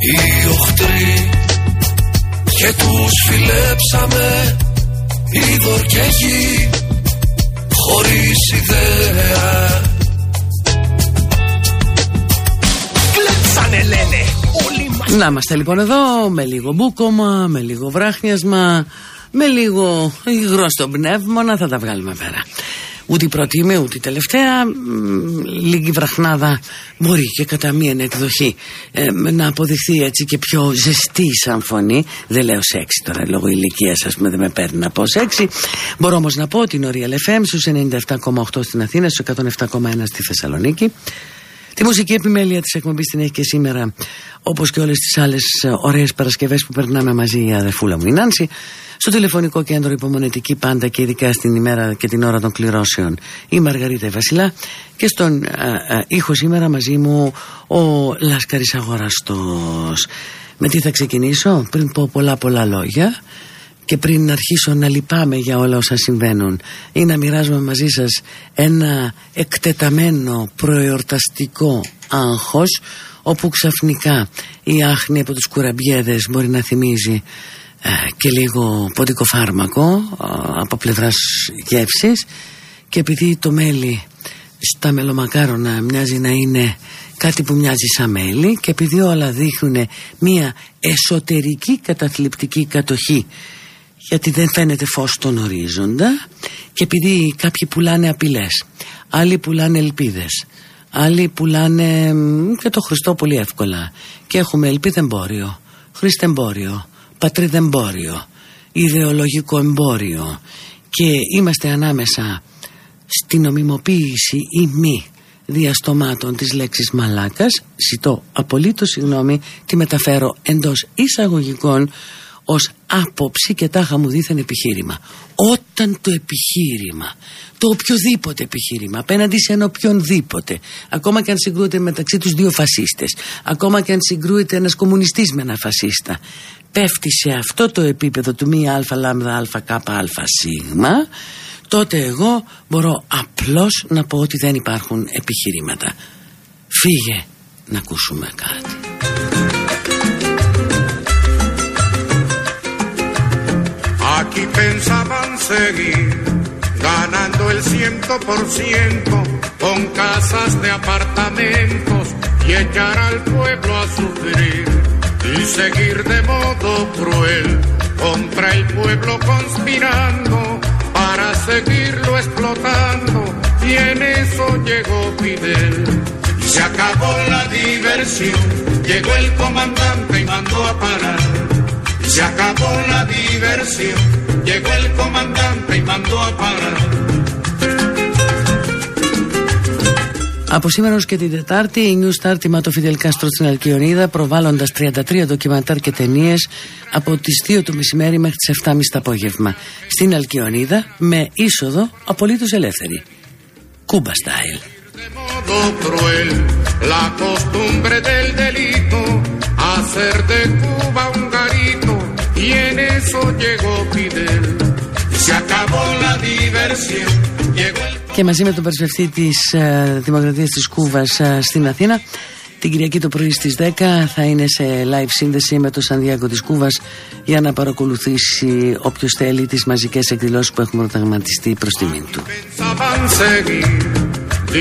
οι οχτροί και τους φιλέψαμε είδωρ και γη χωρίς ιδέα. Κλέψανε λένε. Όλοι Να είμαστε λοιπόν εδώ με λίγο μπούκομα, με λίγο βράχνιασμα, με λίγο υγρό στο πνεύμα, θα τα βγάλουμε πέρα. Ούτε η πρώτη είμαι, ούτε η τελευταία. Λίγη βραχνάδα μπορεί και κατά μία εκδοχή ε, να αποδειχθεί έτσι και πιο ζεστή σαν φωνή. Δεν λέω σεξι τώρα, λόγω ηλικίας, ας πούμε, δεν με παίρνει να πω σεξι. Μπορώ όμως να πω ότι είναι ο Real FM στους 97,8 στην Αθήνα, στους 107,1 στη Θεσσαλονίκη. Τη μουσική επιμέλεια της εκπομπής την έχει και σήμερα όπως και όλες τις άλλες ε, ωραίες Παρασκευές που περνάμε μαζί η αδερφούλα μου η Νάνση στο τηλεφωνικό κέντρο υπομονετική πάντα και ειδικά στην ημέρα και την ώρα των κληρώσεων η Μαργαρίτα Βασιλά και στον α, ε, α, ε, ήχο σήμερα μαζί μου ο Λάσκαρης Αγοραστός. Με τι θα ξεκινήσω; Πριν πω πολλά πολλά λόγια και πριν αρχίσω να λυπάμαι για όλα όσα συμβαίνουν ή να μοιράζομαι μαζί σας ένα εκτεταμένο προεορταστικό άγχος όπου ξαφνικά η άχνη από τους κουραμπιέδες μπορεί να θυμίζει ε, και λίγο ποντικό φάρμακο ε, από πλευράς γεύσης. Και επειδή το μέλι στα μελομακάρονα μοιάζει να είναι κάτι που μοιάζει σαν μέλι και επειδή όλα δείχνουν μια εσωτερική καταθλιπτική κατοχή γιατί δεν φαίνεται φως στον ορίζοντα και επειδή κάποιοι πουλάνε απειλές άλλοι πουλάνε ελπίδες άλλοι πουλάνε και το Χριστό πολύ εύκολα. Και έχουμε ελπίδεμπόριο χριστεμπόριο πατρίδεμπόριο ιδεολογικό εμπόριο. Και είμαστε ανάμεσα στην νομιμοποίηση ή μη διαστομάτων της λέξης μαλάκας. Ζητώ απολύτως συγγνώμη τη μεταφέρω εντός εισαγωγικών ως άποψη και τάχα μου δίθεν επιχείρημα. Όταν το επιχείρημα, το οποιοδήποτε επιχείρημα, απέναντι σε ένα οποιονδήποτε, ακόμα και αν συγκρούεται μεταξύ τους δύο φασίστες, ακόμα και αν συγκρούεται ένας κομμουνιστής με ένα φασίστα, πέφτει σε αυτό το επίπεδο του μία αλφα λάμδα αλφα κάπα αλφα σίγμα, τότε εγώ μπορώ απλώς να πω ότι δεν υπάρχουν επιχειρήματα. Φύγε να ακούσουμε κάτι. Aquí pensaban seguir ganando el ciento por ciento con casas de apartamentos y echar al pueblo a sufrir y seguir de modo cruel contra el pueblo conspirando para seguirlo explotando y en eso llegó Fidel. Y se acabó la diversión, llegó el comandante y mandó a parar se acabó la diversión, llegó el comandante y mandó a parar. Από σήμερα ως και την Τετάρτη, η New Star τιμά το Φιδελ Κάστρο στην Αλκιονίδα, προβάλλοντας 33 ντοκιμαντάρ και ταινίες από τις 2 το μεσημέρι μέχρι τις 7.30 το απόγευμα. Στην Αλκιονίδα, με είσοδο απολύτως ελεύθερη. Κούμπα style. La costumbre del delito, hacer de Cuba un garito Y en eso llegó Fidel. Se acabó la diversión. Llegó el... Και μαζί με τον πρεσβευτή της ε, Δημοκρατίας της Κούβας ε, στην Αθήνα, την Κυριακή το πρωί στις 10 θα είναι σε live σύνδεση με το Σανδιάκο της Κούβας για να παρακολουθήσει όποιος θέλει τις μαζικές εκδηλώσεις που έχουν προγραμματιστεί προς τιμήν του.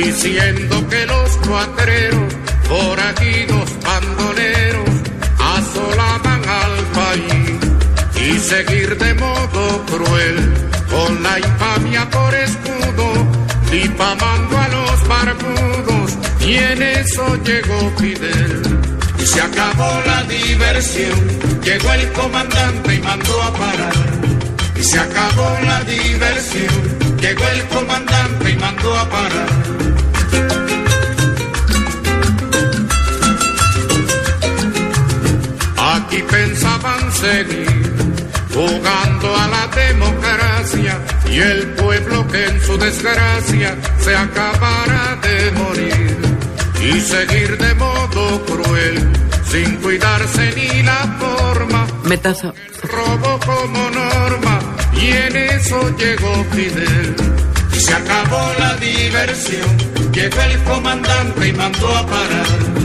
Diciendo que los cuatreros, forajidos, bandoleros, seguir de modo cruel con la infamia por escudo, difamando a los barbudos y en eso llegó Fidel. Y se acabó la diversión, llegó el comandante y mandó a parar. Y se acabó la diversión, llegó el comandante y mandó a parar. Aquí pensaban seguir jugando a la democracia y el pueblo que en su desgracia se acabará de morir y seguir de modo cruel sin cuidarse ni la forma. Metazo. Robo como norma y en eso llegó Fidel. Y se acabó la diversión, llegó el comandante y mandó a parar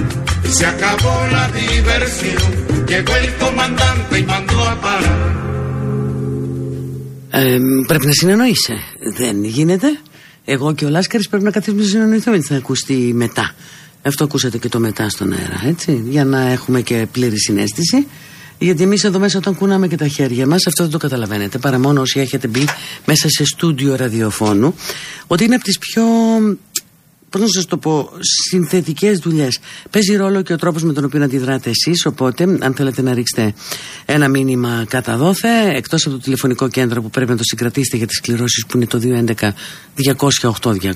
se acabó la diversión. Llegó el comandante y mandó a parar. Ε, πρέπει να συνεννοείσαι. Δεν γίνεται. Εγώ και ο Λάσκαρης πρέπει να καθίσουμε να συνεννοηθούμε. Δεν θα ακουστεί μετά. Αυτό ακούσατε και το μετά στον αέρα, έτσι. Για να έχουμε και πλήρη συνέστηση. Γιατί εμείς εδώ μέσα, όταν κουνάμε και τα χέρια μας, αυτό δεν το καταλαβαίνετε. Παρά μόνο όσοι έχετε μπει μέσα σε στούντιο ραδιοφώνου, ότι είναι από τις πιο πώς να σας το πω, συνθετικές δουλειές. Παίζει ρόλο και ο τρόπος με τον οποίο αντιδράτε εσείς, οπότε αν θέλετε να ρίξετε ένα μήνυμα κατά δόθε, εκτός από το τηλεφωνικό κέντρο που πρέπει να το συγκρατήσετε για τις κληρώσεις που είναι το 211-200-8200,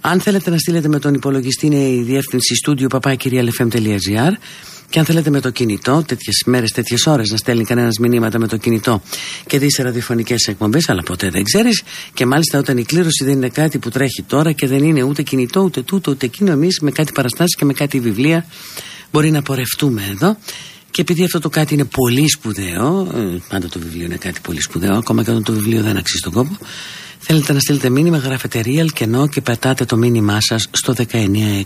αν θέλετε να στείλετε με τον υπολογιστή είναι η διεύθυνση στούντιο παπάκυριαλεφm.gr και αν θέλετε με το κινητό, τέτοιες μέρες, τέτοιες ώρες να στέλνει κανένας μηνύματα με το κινητό και δεις σε ραδιοφωνικές εκπομπές, αλλά ποτέ δεν ξέρεις. Και μάλιστα όταν η κλήρωση δεν είναι κάτι που τρέχει τώρα και δεν είναι ούτε κινητό, ούτε τούτο, ούτε εκείνο, εμείς με κάτι παραστάσεις και με κάτι βιβλία μπορεί να πορευτούμε εδώ. Και επειδή αυτό το κάτι είναι πολύ σπουδαίο, ε, πάντα το βιβλίο είναι κάτι πολύ σπουδαίο, ακόμα και όταν το βιβλίο δεν αξίζει τον κόπο, θέλετε να στείλετε μήνυμα, γράφετε real και no και πετάτε το μήνυμά σας στο 19650.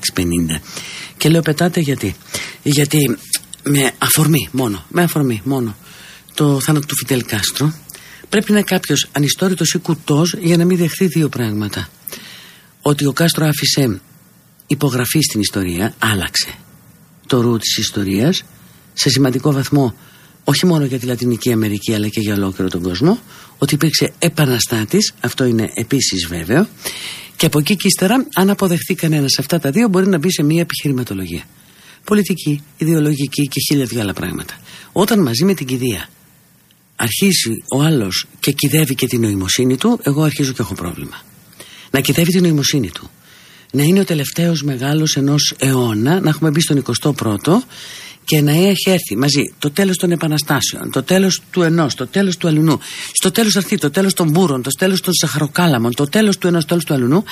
Και λέω πετάτε γιατί. Γιατί με αφορμή μόνο, με αφορμή μόνο το θάνατο του Φιτέλ Κάστρο πρέπει να είναι κάποιος ανιστόρητος ή κουτός για να μην δεχθεί δύο πράγματα. Ότι ο Κάστρο άφησε υπογραφή στην ιστορία, άλλαξε το ρου της ιστορίας σε σημαντικό βαθμό όχι μόνο για τη Λατινική Αμερική αλλά και για ολόκληρο τον κόσμο ότι υπήρξε επαναστάτης αυτό είναι επίσης βέβαιο και από εκεί και ύστερα αν αποδεχθεί κανένας αυτά τα δύο μπορεί να μπει σε μια επιχειρηματολογία. Πολιτική, ιδεολογική και χίλια δυο άλλα πράγματα. Όταν μαζί με την κηδεία αρχίσει ο άλλος και κυδεύει και την νοημοσύνη του εγώ αρχίζω και έχω πρόβλημα. Να κυδεύει την νοημοσύνη του. Να είναι ο τελευταίος μεγάλος ενός αιώνα να έχουμε μπει στον 21ο και να έχει έρθει μαζί το τέλος των επαναστάσεων, το τέλος του ενός, το τέλος του αλουνού, στο τέλος αυτή, το τέλος των μπούρων, το τέλος των σαχαροκάλαμων, το τέλος του ενός, το τέλος του αλουνού,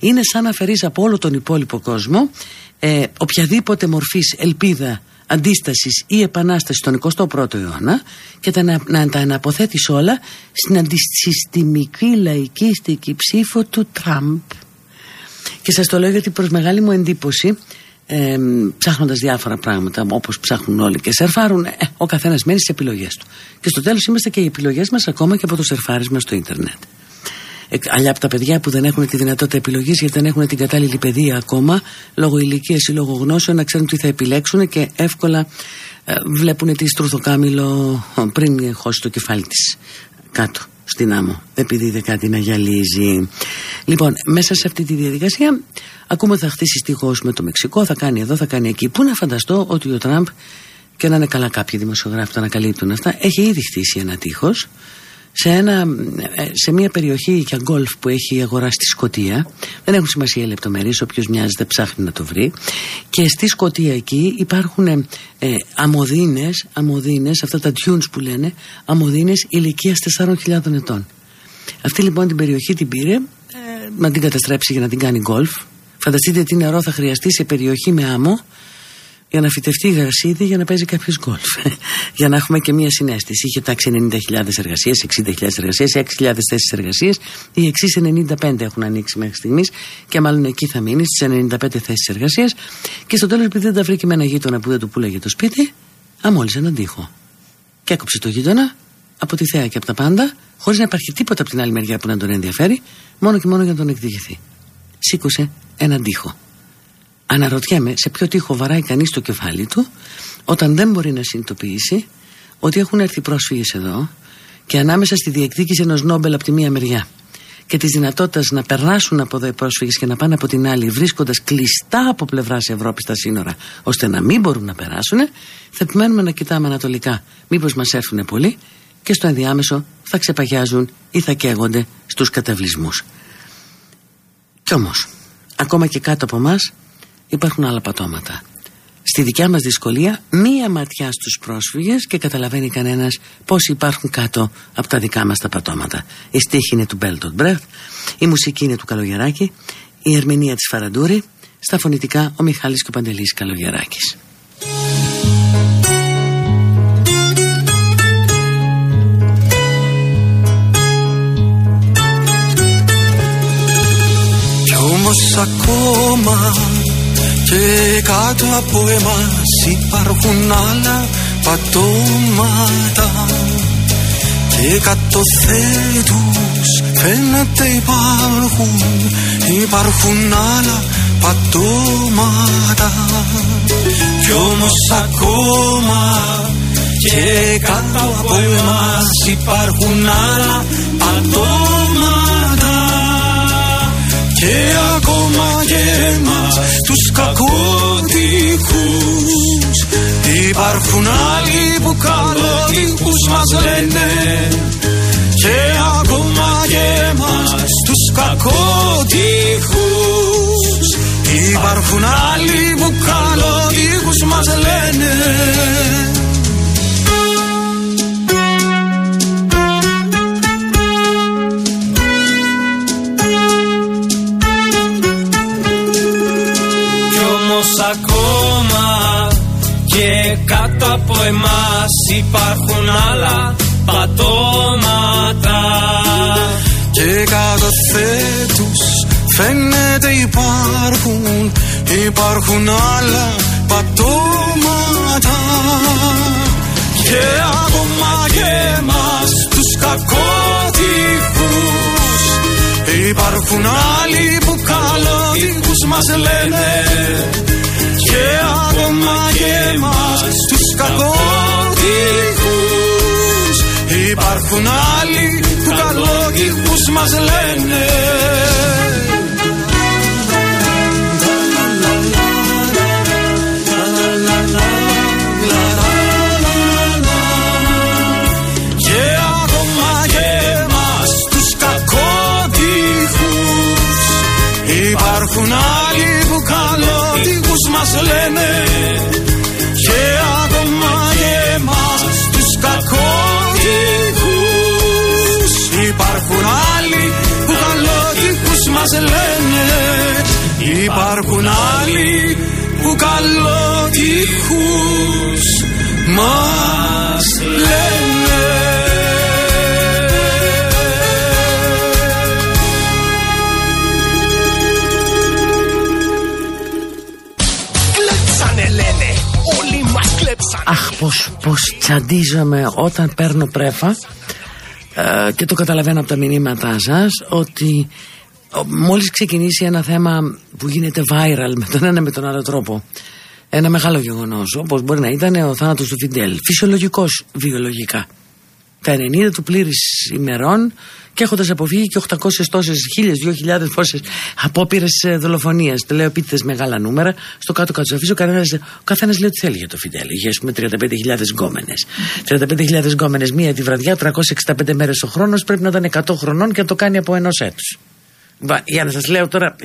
είναι σαν να αφαιρείς από όλο τον υπόλοιπο κόσμο ε, οποιαδήποτε μορφής ελπίδα αντίστασης ή επανάστασης στον 21ο αιώνα και τα, να, να τα αναποθέτεις όλα στην αντισυστημική λαϊκίστικη ψήφο του Τραμπ. Και σας το λέω γιατί προς μεγάλη μου εντύπωση ε, ψάχνοντας διάφορα πράγματα όπως ψάχνουν όλοι και σερφάρουν, ε, ο καθένας μένει στις επιλογές του. Και στο τέλος είμαστε και οι επιλογές μας ακόμα και από το σερφάρισμα στο Ιντερνετ. Ε, αλλιά από τα παιδιά που δεν έχουν τη δυνατότητα επιλογής γιατί δεν έχουν την κατάλληλη παιδεία ακόμα, λόγω ηλικίας ή λόγω γνώσεων, να ξέρουν τι θα επιλέξουν και εύκολα ε, βλέπουν τη στρουθοκάμιλο πριν χώσει το κεφάλι της κάτω στην άμμο επειδή είδε κάτι να γυαλίζει. Λοιπόν μέσα σε αυτή τη διαδικασία ακούμε ότι θα χτίσει τείχος με το Μεξικό θα κάνει εδώ θα κάνει εκεί. Πού να φανταστώ ότι ο Τραμπ και να είναι καλά κάποιοι δημοσιογράφοι το ανακαλύπτουν αυτά έχει ήδη χτίσει ένα τείχος σε, ένα, ε, σε μια περιοχή για γκολφ που έχει αγοράσει στη Σκωτία. Δεν έχουν σημασία οι λεπτομέρειες, όποιος μοιάζεται ψάχνει να το βρει. Και στη Σκωτία εκεί υπάρχουν ε, ε αμοδίνες, αμοδίνες, αυτά τα tunes που λένε, αμοδίνες ηλικίας 4.000 ετών. Αυτή λοιπόν την περιοχή την πήρε ε, να την καταστρέψει για να την κάνει γκολφ. Φανταστείτε τι νερό θα χρειαστεί σε περιοχή με άμμο για να φυτευτεί η γρασίδι για να παίζει κάποιος γκολφ. για να έχουμε και μία συνέστηση. Είχε τάξει 90.000 εργασίες, 60.000 εργασίες, 6.000 θέσεις εργασία. Οι εξής 95 έχουν ανοίξει μέχρι στιγμής και μάλλον εκεί θα μείνει στις 95 θέσεις εργασίας. Και στο τέλος, επειδή δεν τα βρήκε με ένα γείτονα που δεν του πουλάγε το σπίτι, αμόλυσε έναν τοίχο. Και έκοψε το γείτονα από τη θέα και από τα πάντα, χωρίς να υπάρχει τίποτα από την άλλη μεριά που να τον ενδιαφέρει, μόνο και μόνο για να τον εκδικηθεί. Σήκωσε έναν τοίχο. Αναρωτιέμαι σε ποιο τείχο βαράει κανείς το κεφάλι του όταν δεν μπορεί να συνειδητοποιήσει ότι έχουν έρθει πρόσφυγες εδώ και ανάμεσα στη διεκδίκηση ενός Νόμπελ από τη μία μεριά και της δυνατότητας να περάσουν από εδώ οι πρόσφυγες και να πάνε από την άλλη, βρίσκοντας κλειστά από πλευράς Ευρώπης τα σύνορα, ώστε να μην μπορούν να περάσουν, θα επιμένουμε να κοιτάμε ανατολικά. Μήπως μας έρθουν πολλοί και στο ενδιάμεσο θα ξεπαγιάζουν ή θα καίγονται στους καταβλισμούς. Κι όμως, ακόμα και κάτω από εμά υπάρχουν άλλα πατώματα. στη δικιά μας δυσκολία μία ματιά στους πρόσφυγες και καταλαβαίνει κανένας πώς υπάρχουν κάτω από τα δικά μας τα πατώματα. Η στίχη είναι του Μπέλτον Μπρέχτ, η μουσική είναι του Καλογεράκη, η ερμηνεία της Φαραντούρη, στα φωνητικά ο Μιχάλης και ο Παντελής Καλογεράκης. Κι όμως ακόμα και κάτω από εμάς υπάρχουν άλλα πατώματα. Και κάτω θέτους φαίνεται υπάρχουν υπάρχουν άλλα πατώματα. Κι όμως ακόμα και κάτω από εμάς υπάρχουν άλλα πατώματα και εμάς τους κακότυχους υπάρχουν άλλοι που καλότυχους μας λένε και ακόμα και εμάς τους κακότυχους υπάρχουν άλλοι που καλότυχους μας λένε ακόμα και κάτω από εμάς υπάρχουν άλλα πατώματα. Και κάτω θέτους φαίνεται υπάρχουν υπάρχουν άλλα πατώματα. Και ακόμα και εμάς τους κακότυχους υπάρχουν άλλοι που καλότυχους μας λένε και ακόμα και εμάς τους κακότυχους υπάρχουν άλλοι που καλότυχους μας λένε. Και ακόμα και εμάς τους κακότυχους υπάρχουν άλλοι που καλότυχους μας λένε και ακόμα και εμάς τους κακότυχους. Υπάρχουν άλλοι που καλότυχους μας λένε. Υπάρχουν άλλοι που καλότυχους μας λένε πως, πως τσαντίζομαι όταν παίρνω πρέφα ε, και το καταλαβαίνω από τα μηνύματά σας ότι ο, μόλις ξεκινήσει ένα θέμα που γίνεται viral με τον ένα με τον άλλο τρόπο ένα μεγάλο γεγονός όπως μπορεί να ήταν ο θάνατος του Φιντέλ φυσιολογικός βιολογικά τα 90 του πλήρης ημερών και έχοντας αποφύγει και 800 τόσες, 1000, 2000 πόσε απόπειρες δολοφονία. Το λέω επίτηδες μεγάλα νούμερα. Στο κάτω-κάτω του αφήσω, ο καθένας λέει ό,τι θέλει για το Φιντέλ. Είχε, ας πούμε, 35.000 γκόμενες. 35.000 γκόμενες μία τη βραδιά, 365 μέρες ο χρόνος, πρέπει να ήταν 100 χρονών και να το κάνει από ενός έτους. Για να σας λέω τώρα,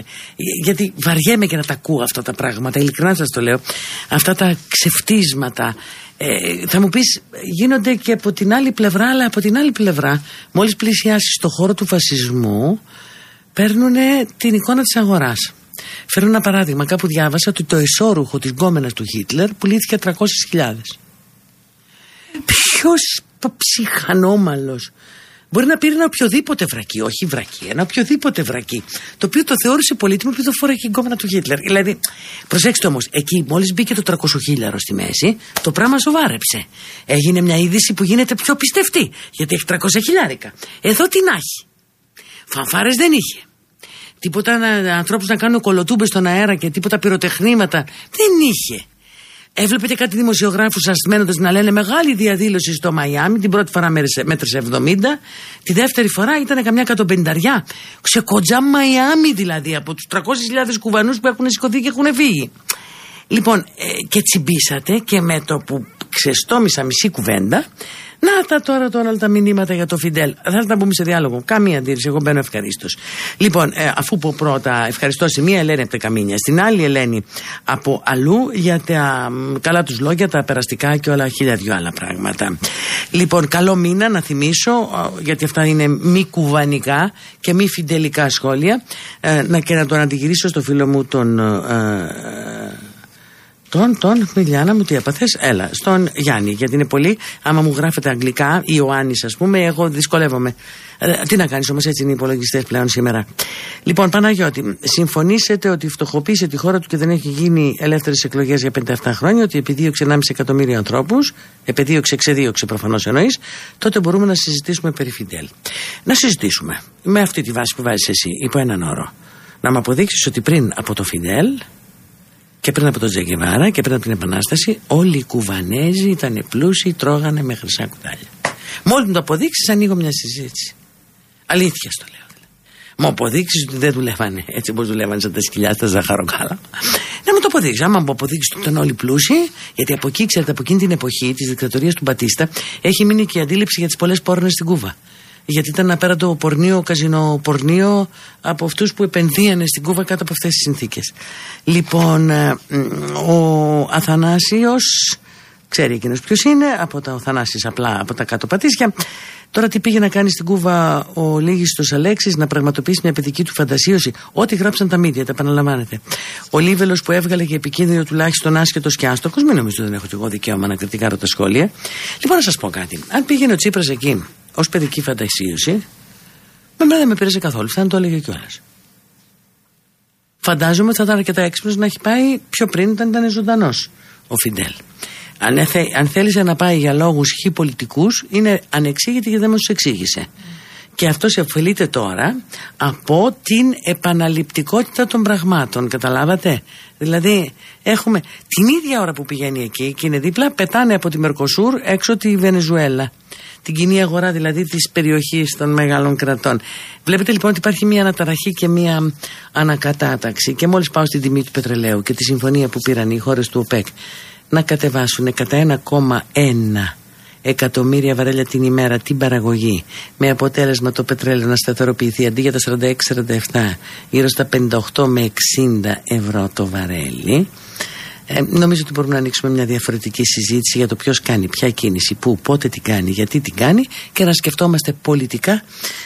γιατί βαριέμαι και να τα ακούω αυτά τα πράγματα, ειλικρινά σας το λέω. Αυτά τα ξεφτίσματα. Ε, θα μου πεις γίνονται και από την άλλη πλευρά αλλά από την άλλη πλευρά μόλις πλησιάσεις στο χώρο του φασισμού παίρνουν την εικόνα της αγοράς. Φέρνω ένα παράδειγμα. Κάπου διάβασα ότι το εσώρουχο της γκόμενας του Χίτλερ πουλήθηκε 300.000 Ποιος ψυχανόμαλος Μπορεί να πήρε ένα οποιοδήποτε βρακί, όχι βρακί, ένα οποιοδήποτε βρακί, το οποίο το θεώρησε πολύτιμο επειδή το φόραγε η γκόμενα του Χίτλερ. Δηλαδή, προσέξτε όμως, εκεί μόλις μπήκε το 300 χίλιαρο στη μέση, το πράγμα σοβάρεψε. Έγινε μια είδηση που γίνεται πιο πιστευτή, γιατί έχει 300 χιλιάρικα. Εδώ τι να έχει. Φανφάρες δεν είχε. Τίποτα ανθρώπους να κάνουν κολοτούμπες στον αέρα και τίποτα πυροτεχνήματα. Δεν είχε. Έβλεπε και κάτι δημοσιογράφους ασθμένοντα να λένε μεγάλη διαδήλωση στο Μαϊάμι. Την πρώτη φορά μέτρησε 70. Τη δεύτερη φορά ήταν καμιά εκατομπενταριά. Ξεκοντζά Μαϊάμι δηλαδή από τους 300.000 κουβανούς που έχουν σηκωθεί και έχουν φύγει. Λοιπόν, ε, και τσιμπήσατε και με το που ξεστόμησα μισή κουβέντα. Να τα τώρα, τώρα όλα τα μηνύματα για το Φιντέλ. Θέλετε να μπούμε σε διάλογο. Καμία αντίρρηση. Εγώ μπαίνω ευχαρίστως. Λοιπόν, ε, αφού πω πρώτα ευχαριστώ σε μία Ελένη από τα Καμίνια, στην άλλη Ελένη από αλλού για τα καλά τους λόγια, τα περαστικά και όλα χίλια δυο άλλα πράγματα. Λοιπόν, καλό μήνα να θυμίσω, γιατί αυτά είναι μη κουβανικά και μη φιντελικά σχόλια, ε, να και να τον αντιγυρίσω στο φίλο μου τον. Ε, τον, τον, Μιλιάνα μου, τι έπαθες; Έλα, στον Γιάννη. Γιατί είναι πολύ. Άμα μου γράφετε αγγλικά, Ιωάννης, ας πούμε, εγώ δυσκολεύομαι. Ε, τι να κάνεις όμως, έτσι είναι οι υπολογιστές πλέον σήμερα. Λοιπόν, Παναγιώτη, συμφωνήσετε ότι φτωχοποίησε τη χώρα του και δεν έχει γίνει ελεύθερες εκλογές για 57 χρόνια, ότι επιδίωξε 1,5 εκατομμύριο ανθρώπους, επιδίωξε, ξεδίωξε προφανώς εννοείς, τότε μπορούμε να συζητήσουμε περί Φιντέλ. Να συζητήσουμε με αυτή τη βάση που βάζεις εσύ, υπό έναν όρο. Να μου αποδείξεις ότι πριν από το Φιντέλ και πριν από τον Τζεγκεβάρα και πριν από την Επανάσταση, όλοι οι Κουβανέζοι ήταν πλούσιοι, τρώγανε με χρυσά κουτάλια. Μόλι μου το αποδείξεις, ανοίγω μια συζήτηση. Αλήθεια στο λέω. Δηλαδή. Μου αποδείξεις ότι δεν δουλεύανε έτσι όπως δουλεύανε σαν τα σκυλιά στα ζαχαροκάλα. Να μου το αποδείξεις. Άμα μου αποδείξεις ότι ήταν όλοι πλούσιοι, γιατί από εκεί, ξέρετε, από εκείνη την εποχή της δικτατορίας του Μπατίστα, έχει μείνει και η αντίληψη για τις πολλές πόρνες στην Κούβα γιατί ήταν απέραντο πορνείο, καζινοπορνείο από αυτούς που επενδύανε στην Κούβα κάτω από αυτές τις συνθήκες. Λοιπόν, ε, ο Αθανάσιος, ξέρει εκείνος ποιος είναι, από τα Αθανάσης απλά, από τα κάτω πατήσια. Τώρα τι πήγε να κάνει στην Κούβα ο Λίγιστος Αλέξης να πραγματοποιήσει μια παιδική του φαντασίωση. Ό,τι γράψαν τα μίδια, τα επαναλαμβάνετε. Ο Λίβελος που έβγαλε και επικίνδυνο τουλάχιστον άσχετος και άστοχος, μην νομίζω δεν έχω εγώ δικαίωμα να κριτικάρω τα σχόλια. Λοιπόν, να σας πω κάτι. Αν πήγαινε ο Τσίπρας εκεί ως παιδική φαντασίωση, με μένα δεν με πήρε καθόλου. Θα το έλεγε κιόλας. Φαντάζομαι ότι θα ήταν αρκετά έξυπνος να έχει πάει πιο πριν όταν ήταν ζωντανός ο Φιντέλ. Αν, αν θέλησε να πάει για λόγους χι πολιτικούς, είναι ανεξήγητη και δεν μας τους εξήγησε. Και αυτός ωφελείται τώρα από την επαναληπτικότητα των πραγμάτων. Καταλάβατε; Δηλαδή, έχουμε την ίδια ώρα που πηγαίνει εκεί και είναι δίπλα, πετάνε από τη Μερκοσούρ έξω τη Βενεζουέλα την κοινή αγορά δηλαδή της περιοχής των μεγάλων κρατών. Βλέπετε λοιπόν ότι υπάρχει μια αναταραχή και μια ανακατάταξη. Και μόλις πάω στην τιμή του πετρελαίου και τη συμφωνία που πήραν οι χώρες του ΟΠΕΚ να κατεβάσουν κατά 1,1 εκατομμύρια βαρέλια την ημέρα την παραγωγή με αποτέλεσμα το πετρέλαιο να σταθεροποιηθεί αντί για τα 46-47 γύρω στα 58 με 60 ευρώ το βαρέλι ε, νομίζω ότι μπορούμε να ανοίξουμε μια διαφορετική συζήτηση για το ποιος κάνει, ποια κίνηση, πού, πότε τι κάνει, γιατί τι κάνει και να σκεφτόμαστε πολιτικά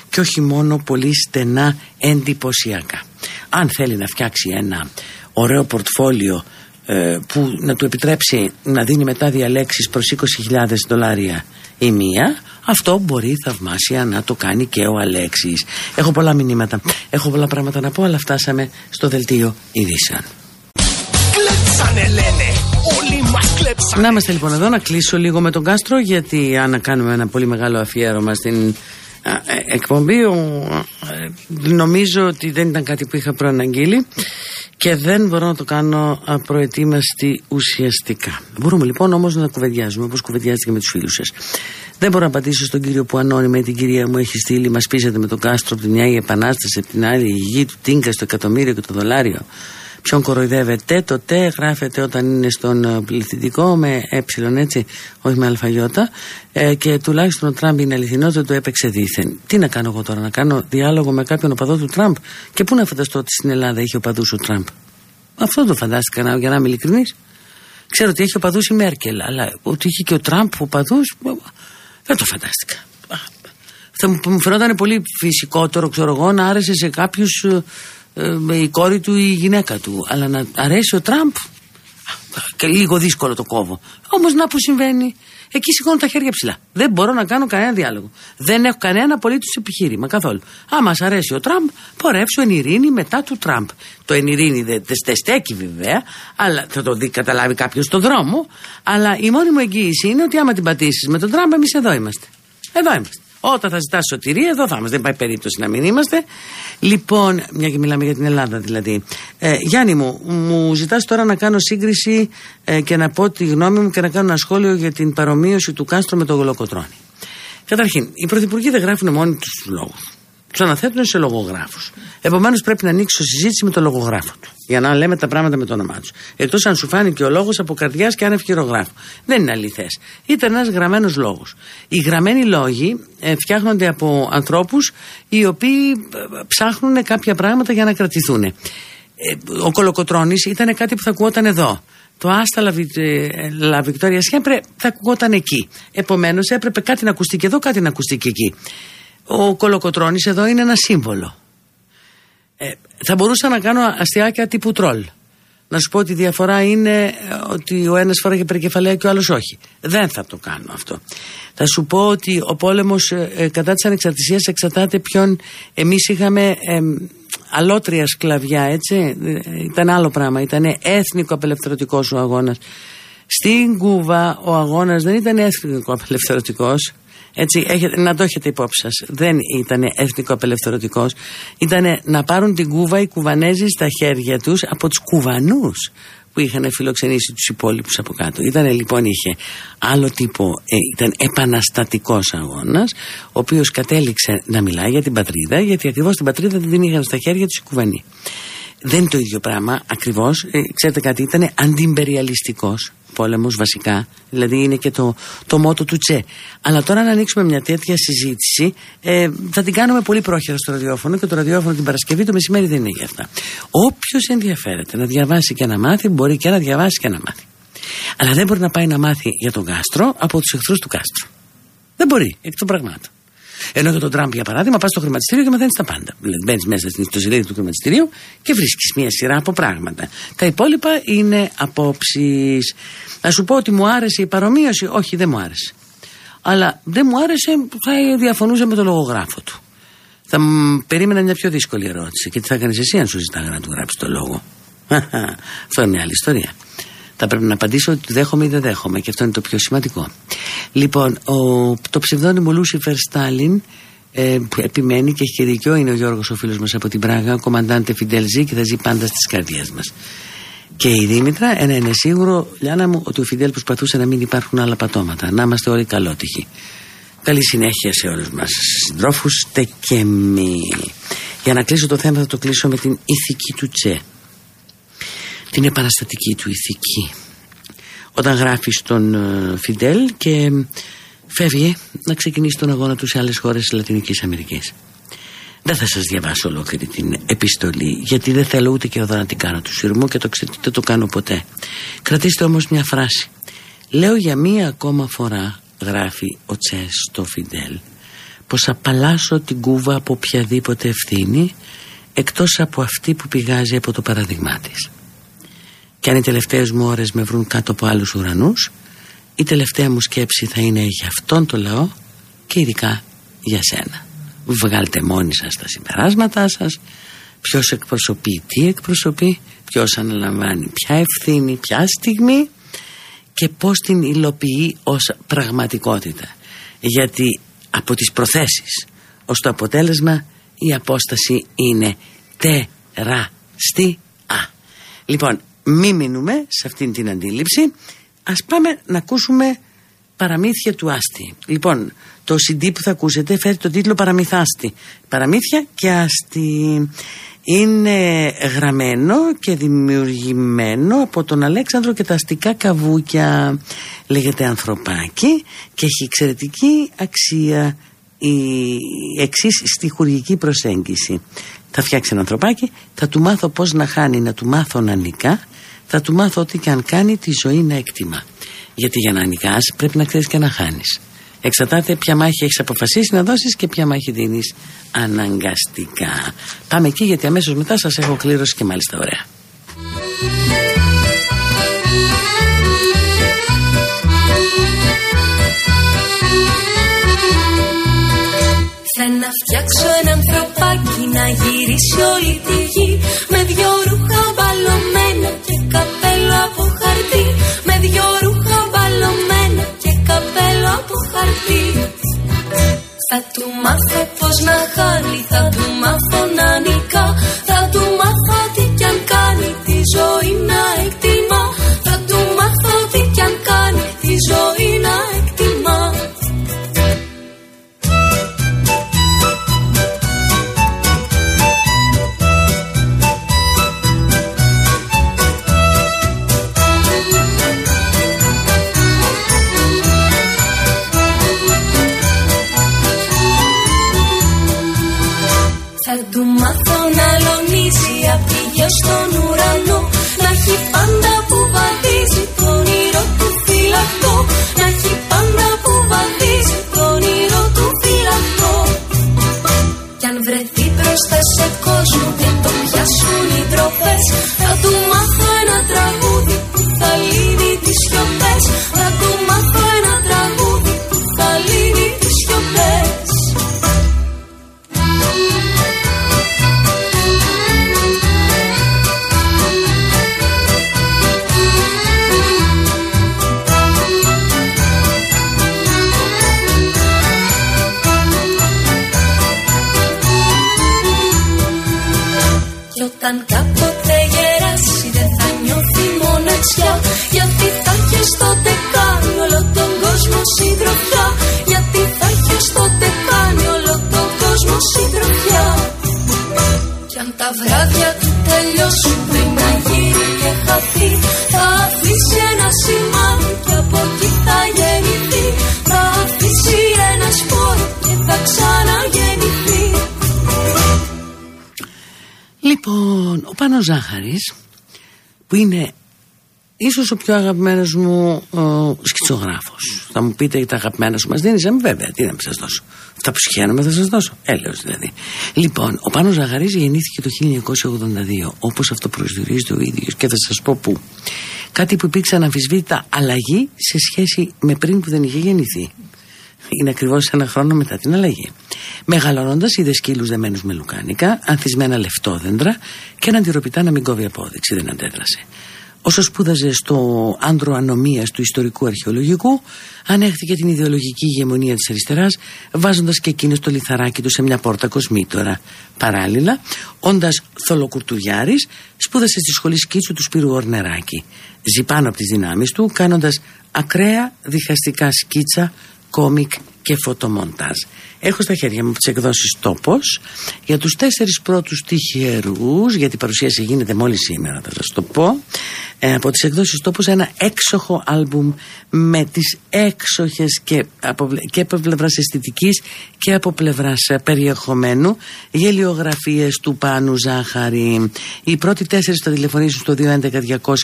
και όχι μόνο πολύ στενά εντυπωσιακά. Αν θέλει να φτιάξει ένα ωραίο πορτφόλιο ε, που να του επιτρέψει να δίνει μετά διαλέξεις προς 20.000 δολάρια η μία αυτό μπορεί θαυμάσια να το κάνει και ο Αλέξης. Έχω πολλά μηνύματα έχω πολλά πράγματα να πω αλλά φτάσαμε στο δελτίο ειδήσεων. Να είμαστε λοιπόν εδώ να κλείσω λίγο με τον Κάστρο γιατί αν κάνουμε ένα πολύ μεγάλο αφιέρωμα στην ε, εκπομπή ε, νομίζω ότι δεν ήταν κάτι που είχα προαναγγείλει και δεν μπορώ να το κάνω προετοίμαστη ουσιαστικά. Μπορούμε λοιπόν όμως να κουβεντιάζουμε όπως κουβεντιάζετε με τους φίλους σας. Δεν μπορώ να απαντήσω στον κύριο που ανώνυμα ή την κυρία μου έχει στείλει. Μας πείσατε με τον Κάστρο από τη μια η Επανάσταση, από την άλλη η γη του Τίνκα στο εκατομμύριο και το δολάριο ποιον κοροϊδεύεται. Το τε γράφεται όταν είναι στον ε, πληθυντικό με ε έτσι, όχι με αλφαγιώτα. Ε, και τουλάχιστον ο Τραμπ είναι αληθινό, δεν το έπαιξε δίθεν. Τι να κάνω εγώ τώρα, να κάνω διάλογο με κάποιον οπαδό του Τραμπ; Και πού να φανταστώ ότι στην Ελλάδα είχε οπαδούς ο Τραμπ; Αυτό το φαντάστηκα για να είμαι ειλικρινής. Ξέρω ότι έχει οπαδούς η Μέρκελ, αλλά ότι είχε και ο Τραμπ οπαδούς, δεν το φαντάστηκα. Θα μου φαινόταν πολύ φυσικότερο, ξέρω εγώ, να άρεσε σε κάποιους ε, ε, η κόρη του ή η γυναίκα του. Αλλά να αρέσει ο Τραμπ, και λίγο δύσκολο το κόβω. Όμως να που συμβαίνει. Εκεί σηκώνω τα χέρια ψηλά. Δεν μπορώ να κάνω κανένα διάλογο. Δεν έχω κανένα απολύτως επιχείρημα καθόλου. Άμα σ' αρέσει ο Τραμπ, πορεύσω εν ειρήνη μετά του Τραμπ. Το εν ειρήνη δεν δε στέκει βέβαια, αλλά θα το δει, καταλάβει κάποιος στον δρόμο. Αλλά η μόνη μου εγγύηση είναι ότι άμα την πατήσεις με τον Τραμπ, εμείς εδώ είμαστε. Εδώ είμαστε. Όταν θα ζητάς σωτηρία, εδώ θα είμαστε. Δεν πάει περίπτωση να μην είμαστε. Λοιπόν, μια και μιλάμε για την Ελλάδα δηλαδή. Ε, Γιάννη μου, μου ζητάς τώρα να κάνω σύγκριση ε, και να πω τη γνώμη μου και να κάνω ένα σχόλιο για την παρομοίωση του Κάστρο με τον Γολοκοτρόνη. Καταρχήν, οι πρωθυπουργοί δεν γράφουν μόνοι τους λόγους. Του αναθέτουν σε λογογράφους. Επομένως πρέπει να ανοίξει συζήτηση με τον λογογράφο του. Για να λέμε τα πράγματα με το όνομά τους. Εκτός αν σου φάνηκε ο λόγος από καρδιάς και άνευ χειρογράφου. Δεν είναι αληθές. Ήταν ένας γραμμένος λόγος. Οι γραμμένοι λόγοι ε, φτιάχνονται από ανθρώπους οι οποίοι ε, ψάχνουν κάποια πράγματα για να κρατηθούν. Ε, ο κολοκοτρόνη ήταν κάτι που θα ακουγόταν εδώ. Το Άστα Λα Βικτόρια Σιέμπρε θα ακουγόταν εκεί. Επομένως έπρεπε κάτι να ακουστεί και εδώ, κάτι να ακουστεί και εκεί. Ο κολοκοτρόνης εδώ είναι ένα σύμβολο. Ε, θα μπορούσα να κάνω αστιάκια τύπου τρόλ. Να σου πω ότι η διαφορά είναι ε, ότι ο ένας φοράγε περικεφαλαία και ο άλλος όχι. Δεν θα το κάνω αυτό. Θα σου πω ότι ο πόλεμος ε, ε κατά της ανεξαρτησίας εξαρτάται ποιον εμείς είχαμε ε, αλότρια σκλαβιά έτσι. Ήταν άλλο πράγμα. Ήταν έθνικο απελευθερωτικός ο αγώνας. Στην Κούβα ο αγώνας δεν ήταν έθνικο απελευθερωτικός έτσι, έχετε, να το έχετε υπόψη σας. Δεν ήταν εθνικό απελευθερωτικός. Ήταν να πάρουν την Κούβα οι Κουβανέζοι στα χέρια τους από τους Κουβανούς που είχαν φιλοξενήσει τους υπόλοιπους από κάτω. Ήταν λοιπόν, είχε άλλο τύπο, ε, ήταν επαναστατικός αγώνας, ο οποίος κατέληξε να μιλάει για την πατρίδα, γιατί ακριβώς την πατρίδα δεν την είχαν στα χέρια τους οι Κουβανοί. Δεν είναι το ίδιο πράγμα ακριβώς. Ε, ξέρετε κάτι, ήταν αντιμπεριαλιστικός πόλεμος βασικά, δηλαδή είναι και το, το μότο του Τσε. Αλλά τώρα να ανοίξουμε μια τέτοια συζήτηση ε, θα την κάνουμε πολύ πρόχειρα στο ραδιόφωνο και το ραδιόφωνο την Παρασκευή το μεσημέρι δεν είναι για αυτά. Όποιος ενδιαφέρεται να διαβάσει και να μάθει μπορεί και να διαβάσει και να μάθει. Αλλά δεν μπορεί να πάει να μάθει για τον κάστρο από τους εχθρούς του κάστρου. Δεν μπορεί, εκ των πραγμάτων. Ενώ για τον Τραμπ, για παράδειγμα, πας στο χρηματιστήριο και μαθαίνεις τα πάντα. Δηλαδή, μπαίνεις μέσα στην ιστοσελίδα του χρηματιστηρίου και βρίσκεις μια σειρά από πράγματα. Τα υπόλοιπα είναι απόψεις. Να σου πω ότι μου άρεσε η παρομοίωση. Όχι, δεν μου άρεσε. Αλλά δεν μου άρεσε, θα διαφωνούσε με τον λογογράφο του. Θα μου περίμενα μια πιο δύσκολη ερώτηση. Και τι θα κάνεις εσύ αν σου ζητάγα να του γράψεις το λόγο; Αυτό είναι μια άλλη ιστορία. Θα πρέπει να απαντήσω ότι δέχομαι ή δεν δέχομαι και αυτό είναι το πιο σημαντικό. Λοιπόν, ο, το ψευδόνυμο Λούσιφερ Στάλιν ε, επιμένει και έχει και δικαιό είναι ο Γιώργος ο φίλος μας από την Πράγα, ο κομμαντάντε Φιντελζή και θα ζει πάντα στις καρδιές μας. Και η Δήμητρα, ένα είναι σίγουρο, Λιάνα μου, ότι ο Φιντέλ προσπαθούσε να μην υπάρχουν άλλα πατώματα. Να είμαστε όλοι καλότυχοι. Καλή συνέχεια σε όλους μας συντρόφους, τε και μη. Για να κλείσω το θέμα θα το κλείσω με την ηθική του Τσε την επαναστατική του ηθική. Όταν γράφεις στον ε, Φιντέλ και φεύγει να ξεκινήσει τον αγώνα του σε άλλες χώρες της Λατινικής Αμερικής. Δεν θα σας διαβάσω ολόκληρη την επιστολή γιατί δεν θέλω ούτε και εδώ να την κάνω του σειρμού και το ξέρετε δεν το κάνω ποτέ. Κρατήστε όμως μια φράση. Λέω για μία ακόμα φορά γράφει ο Τσες στο Φιντέλ πως απαλλάσσω την κούβα από οποιαδήποτε ευθύνη εκτός από αυτή που πηγάζει από το παραδειγμά της και αν οι τελευταίες μου ώρες με βρουν κάτω από άλλους ουρανούς η τελευταία μου σκέψη θα είναι για αυτόν τον λαό και ειδικά για σένα. Βγάλτε μόνοι σας τα συμπεράσματά σας ποιος εκπροσωπεί, τι εκπροσωπεί ποιος αναλαμβάνει ποια ευθύνη, ποια στιγμή και πως την υλοποιεί ως πραγματικότητα. Γιατί από τις προθέσεις ως το αποτέλεσμα η απόσταση είναι τεράστια λοιπόν μη μείνουμε σε αυτήν την αντίληψη. Ας πάμε να ακούσουμε παραμύθια του Άστη. Λοιπόν το CD που θα ακούσετε φέρει τον τίτλο Παραμυθάστη παραμύθια και Άστη. Είναι γραμμένο και δημιουργημένο από τον Αλέξανδρο και τα αστικά καβούκια. Λέγεται ανθρωπάκι και έχει εξαιρετική αξία η εξής στιχουργική προσέγγιση. Θα φτιάξει ένα ανθρωπάκι θα του μάθω πως να χάνει να του μάθω να νικά θα του μάθω ότι και αν κάνει τη ζωή να εκτιμά. Γιατί για να νικάς πρέπει να ξέρεις και να χάνεις. Εξαρτάται ποια μάχη έχεις αποφασίσει να δώσεις και ποια μάχη δίνεις αναγκαστικά. Πάμε εκεί γιατί αμέσως μετά σας έχω κλήρωση και μάλιστα ωραία. Θέλω να φτιάξω ένα ανθρωπάκι να γυρίσει όλη τη γη. Με δυο ρούχα μπαλωμένα και καπέλο από χαρτί. Με δυο ρούχα μπαλωμένα και καπέλο από χαρτί. Θα του μάθω πως να χάνει, θα του μάθω να νικά. Θα του μάθω τι κι αν κάνει τη ζωή να εκτιμά. Θα του μάθω τι κι αν κάνει τη ζωή να εκτιμά βρεθεί μπροστά σε κόσμο που το πιάσουν οι τροπές Θα του μάθω ένα τραγούδι που θα λύνει τη σιωπή Πάνος Ζάχαρης που είναι ίσως ο πιο αγαπημένος μου ο, σκητσογράφος. Θα μου πείτε τα αγαπημένα σου μας δίνεις, ε, βέβαια, τι να σας δώσω. Αυτά που συχαίνομαι θα σας δώσω. Έλεος δηλαδή. Λοιπόν, ο Πάνος Ζαχαρής γεννήθηκε το 1982, όπως αυτό προσδιορίζεται ο ίδιος και θα σας πω πού. Κάτι που υπήρξε αναμφισβήτητα αλλαγή σε σχέση με πριν που δεν είχε γεννηθεί. Είναι ακριβώς ένα χρόνο μετά την αλλαγή. Μεγαλώνοντας, είδες σκύλου δεμένους με λουκάνικα, ανθισμένα λεφτόδεντρα και έναν τυροπιτά να μην κόβει απόδειξη, δεν αντέδρασε. Όσο σπούδαζε στο άντρο ανομίας του ιστορικού αρχαιολογικού, ανέχθηκε την ιδεολογική ηγεμονία της αριστεράς, βάζοντας και εκείνος το λιθαράκι του σε μια πόρτα κοσμήτωρα. Παράλληλα, όντας θολοκουρτουριάρη, σπούδασε στη σχολή σκίτσου του Σπύρου Ορνεράκη. Ζει πάνω από τις δυνάμεις του, κάνοντας ακραία διχαστικά σκίτσα κόμικ και φωτομοντάζ. Έχω στα χέρια μου τις εκδόσεις τόπος για τους τέσσερις πρώτους τυχερούς, γιατί η παρουσίαση γίνεται μόλις σήμερα, θα σας το πω. Ε, από τις εκδόσεις τόπος ένα έξοχο άλμπουμ με τις έξοχες και, από, και από πλευράς αισθητικής και από πλευράς περιεχομένου γελιογραφίες του Πάνου Ζάχαρη. Οι πρώτοι τέσσερις θα τηλεφωνήσουν στο 211 200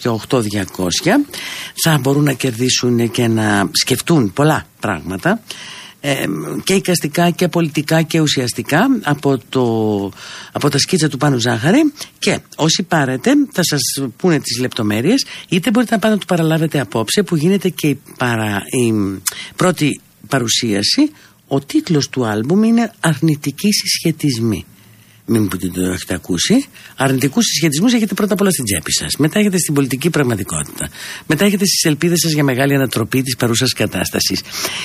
Θα μπορούν να κερδίσουν και να σκεφτούν πολλά πράγματα και οικαστικά και πολιτικά και ουσιαστικά από, το, από τα σκίτσα του Πάνου Ζάχαρη. Και όσοι πάρετε θα σας πούνε τις λεπτομέρειες είτε μπορείτε να πάτε να το παραλάβετε απόψε που γίνεται και η, παρα, η πρώτη παρουσίαση. Ο τίτλος του άλμπουμ είναι «Αρνητικοί συσχετισμοί» μην που το έχετε ακούσει, αρνητικούς συσχετισμούς έχετε πρώτα απ' όλα στην τσέπη σας. Μετά έχετε στην πολιτική πραγματικότητα. Μετά έχετε στις ελπίδες σας για μεγάλη ανατροπή της παρούσας κατάστασης.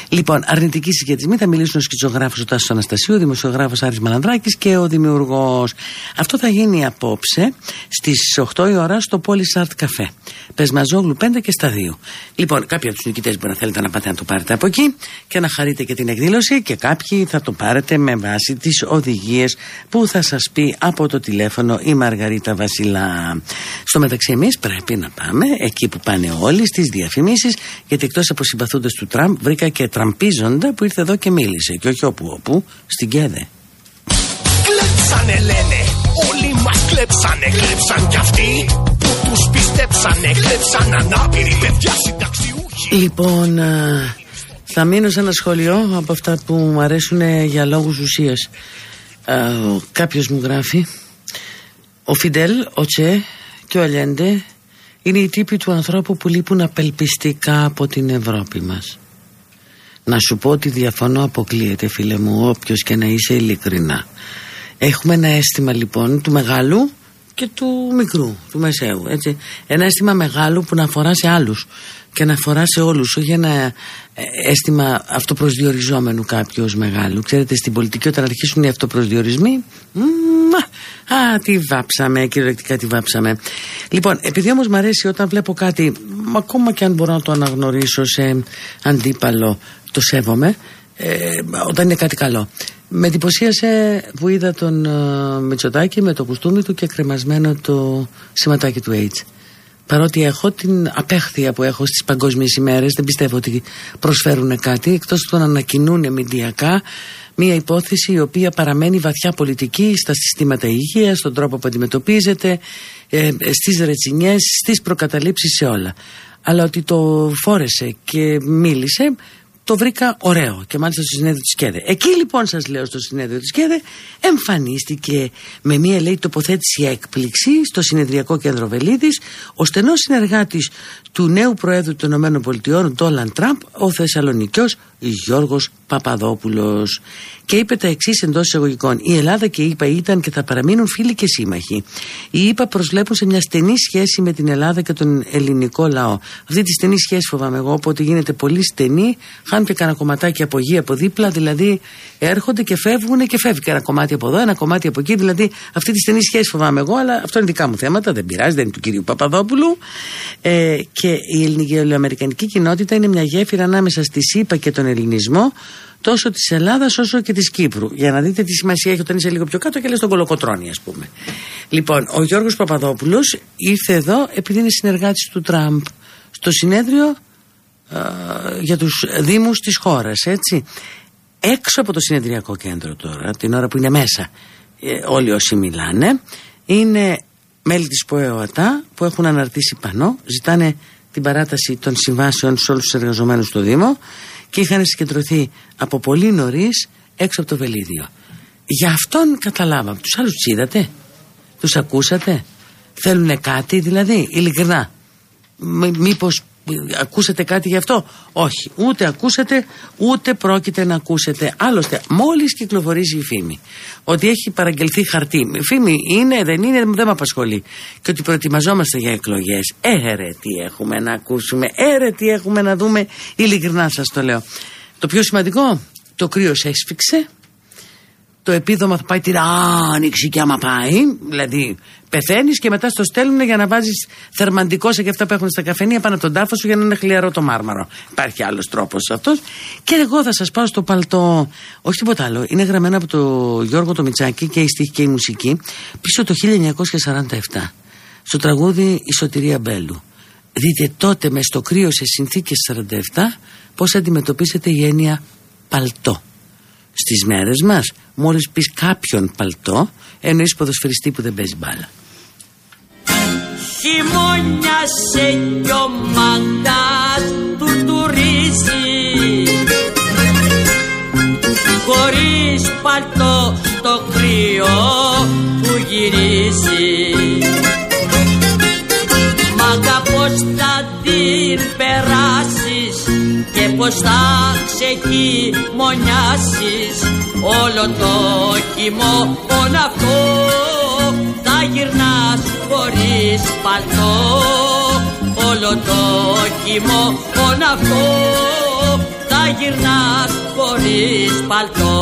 Λοιπόν, αρνητικοί συσχετισμοί θα μιλήσουν ο σκητσογράφος ο Τάσος Αναστασίου, ο δημοσιογράφος Άρης Μαλανδράκης και ο δημιουργός. Αυτό θα γίνει απόψε στις 8 η ώρα στο Πόλη Art Café. Πεσμαζόγλου 5 και στα 2. Λοιπόν, κάποιοι από τους νικητές μπορεί να θέλετε να πάτε να το πάρετε από εκεί και να χαρείτε και την εκδήλωση και κάποιοι θα το πάρετε με βάση τις οδηγίες που θα σας πει από το τηλέφωνο η Μαργαρίτα Βασιλά. Στο μεταξύ εμείς πρέπει να πάμε εκεί που πάνε όλοι στις διαφημίσεις γιατί εκτός από συμπαθούντες του Τραμπ βρήκα και τραμπίζοντα που ήρθε εδώ και μίλησε και όχι όπου όπου, στην Κέδε. Κλέψανε λένε, όλοι μας κλέψανε, κλέψαν κι αυτοί που τους πιστέψανε, κλέψαν ανάπηροι παιδιά συνταξιούχοι. Λοιπόν, θα μείνω σε ένα σχολείο από αυτά που μου αρέσουν για λόγους ουσίας. Ε, κάποιος μου γράφει ο Φιντέλ, ο Τσε και ο Αλέντε είναι οι τύποι του ανθρώπου που λείπουν απελπιστικά από την Ευρώπη μας. Να σου πω ότι διαφωνώ αποκλείεται φίλε μου όποιος και να είσαι ειλικρινά. Έχουμε ένα αίσθημα λοιπόν του μεγάλου και του μικρού, του μεσαίου έτσι. ένα αίσθημα μεγάλου που να αφορά σε άλλους και να αφορά σε όλους όχι ένα ε, αίσθημα αυτοπροσδιοριζόμενου κάποιου ως μεγάλου ξέρετε στην πολιτική όταν αρχίσουν οι αυτοπροσδιορισμοί μα, α τι βάψαμε κυριολεκτικά τι βάψαμε λοιπόν επειδή όμως μου αρέσει όταν βλέπω κάτι ακόμα και αν μπορώ να το αναγνωρίσω σε αντίπαλο το σέβομαι ε, όταν είναι κάτι καλό με εντυπωσίασε που είδα τον uh, Μητσοτάκη με το κουστούμι του και κρεμασμένο το σηματάκι του AIDS παρότι έχω την απέχθεια που έχω στις παγκόσμιες ημέρες δεν πιστεύω ότι προσφέρουν κάτι εκτός του να ανακοινούν μηντιακά μια υπόθεση η οποία παραμένει βαθιά πολιτική στα συστήματα υγείας, στον τρόπο που αντιμετωπίζεται, ε, στις ρετσινιές, στις προκαταλήψεις σε όλα. Αλλά ότι το φόρεσε και μίλησε το βρήκα ωραίο και μάλιστα στο συνέδριο της ΚΕΔΕ. Εκεί λοιπόν σας λέω στο συνέδριο της ΚΕΔΕ εμφανίστηκε με μία λέει τοποθέτηση έκπληξη στο συνεδριακό κέντρο Βελίδης ο στενός συνεργάτης του νέου Προέδρου των ΗΠΑ Ντόλαν Τραμπ ο Θεσσαλονικιός Γιώργος Παπαδόπουλος και είπε τα εξής εντός εισαγωγικών. Η Ελλάδα και η ΙΠΑ ήταν και θα παραμείνουν φίλοι και σύμμαχοι. Οι ΙΠΑ προσβλέπουν σε μια στενή σχέση με την Ελλάδα και τον ελληνικό λαό. Αυτή τη στενή σχέση φοβάμαι εγώ, όποτε γίνεται πολύ στενή, χάνουν και κανένα κομματάκι από γη από δίπλα, δηλαδή έρχονται και φεύγουν και φεύγει και ένα κομμάτι από εδώ, ένα κομμάτι από εκεί. Δηλαδή αυτή τη στενή σχέση φοβάμαι εγώ, αλλά αυτό είναι δικά μου θέματα, δεν πειράζει, δεν είναι του κυρίου Παπαδόπουλου. Ε, και η ελληνική κοινότητα είναι μια γέφυρα ανάμεσα στη ΣΥΠΑ και τον ελληνισμό τόσο της Ελλάδας όσο και της Κύπρου. Για να δείτε τι σημασία έχει όταν είσαι λίγο πιο κάτω και λες τον κολοκοτρόνη, ας πούμε. Λοιπόν, ο Γιώργος Παπαδόπουλος ήρθε εδώ επειδή είναι συνεργάτης του Τραμπ στο συνέδριο για τους Δήμους της χώρας, έτσι. Έξω από το συνεδριακό κέντρο τώρα, την ώρα που είναι μέσα, ε, όλοι όσοι μιλάνε, είναι μέλη της ΠΟΕΟΑΤΑ που έχουν αναρτήσει πανό, ζητάνε την παράταση των συμβάσεων σε όλους τους εργαζομένους στο Δήμο και είχαν συγκεντρωθεί από πολύ νωρίς έξω από το βελίδιο. Γι' αυτόν καταλάβαμε. Τους άλλους τους είδατε, τους ακούσατε, θέλουν κάτι δηλαδή, ειλικρινά; Μήπως ακούσατε κάτι γι' αυτό; Όχι, ούτε ακούσατε, ούτε πρόκειται να ακούσετε. Άλλωστε, μόλις κυκλοφορήσει η φήμη ότι έχει παραγγελθεί χαρτί. Η φήμη είναι, δεν είναι, δεν με απασχολεί. Και ότι προετοιμαζόμαστε για εκλογές. Έρε τι έχουμε να ακούσουμε, έρε τι έχουμε να δούμε. Ειλικρινά σας το λέω. Το πιο σημαντικό, το κρύος έσφιξε το επίδομα θα πάει την άνοιξη και άμα πάει, δηλαδή πεθαίνεις και μετά στο στέλνουν για να βάζεις θερμαντικό σε και αυτά που έχουν στα καφενεία πάνω από τον τάφο σου για να είναι χλιαρό το μάρμαρο. Υπάρχει άλλος τρόπος αυτός. Και εγώ θα σας πάω στο παλτό, όχι τίποτα άλλο. Είναι γραμμένο από τον Γιώργο το Μιτσάκη και η στίχη και η μουσική πίσω το 1947 στο τραγούδι Η Σωτηρία Μπέλου. Δείτε τότε μες στο κρύο σε συνθήκες 47 πώς αντιμετωπίσετε η έννοια παλτό στις μέρες μας. Μόλις πεις κάποιον παλτό εννοείς ποδοσφαιριστή που δεν παίζει μπάλα. Χειμώνιασε κι ο μαγκάς του τουρίζει. Χωρίς παλτό στο κρύο που γυρίζει. Μάγκα πως θα την περάσεις και πως θα ξεκυμονιάσεις όλο το χυμό αυτό θα γυρνάς χωρίς παλτό. Όλο το χυμό αυτό θα γυρνάς χωρίς παλτό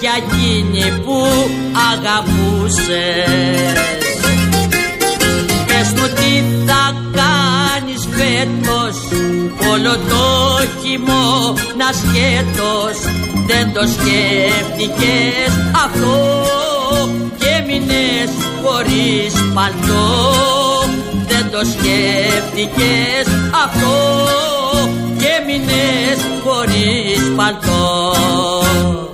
για εκείνη που αγαπούσες. Πες μου τι θα κάνεις φέτος όλο το χυμό να σκέτος. Δεν το σκέφτηκες αυτό και μείνες χωρίς παλτό. Δεν το σκέφτηκες αυτό και μείνες χωρίς παλτό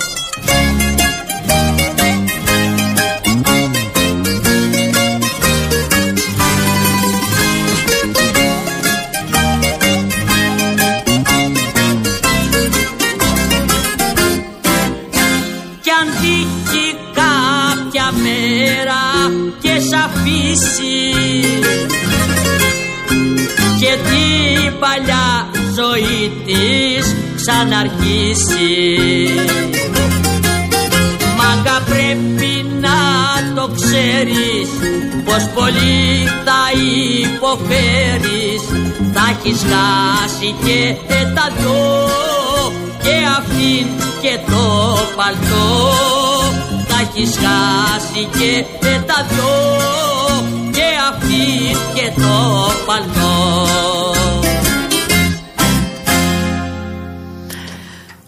ξαναρχίσει Μάγκα πρέπει να το ξέρεις πως πολύ θα υποφέρεις. Θα έχεις χάσει και τα δυο και αυτήν και το παλτό. Θα έχεις χάσει και τα δυο και αυτήν και το παλτό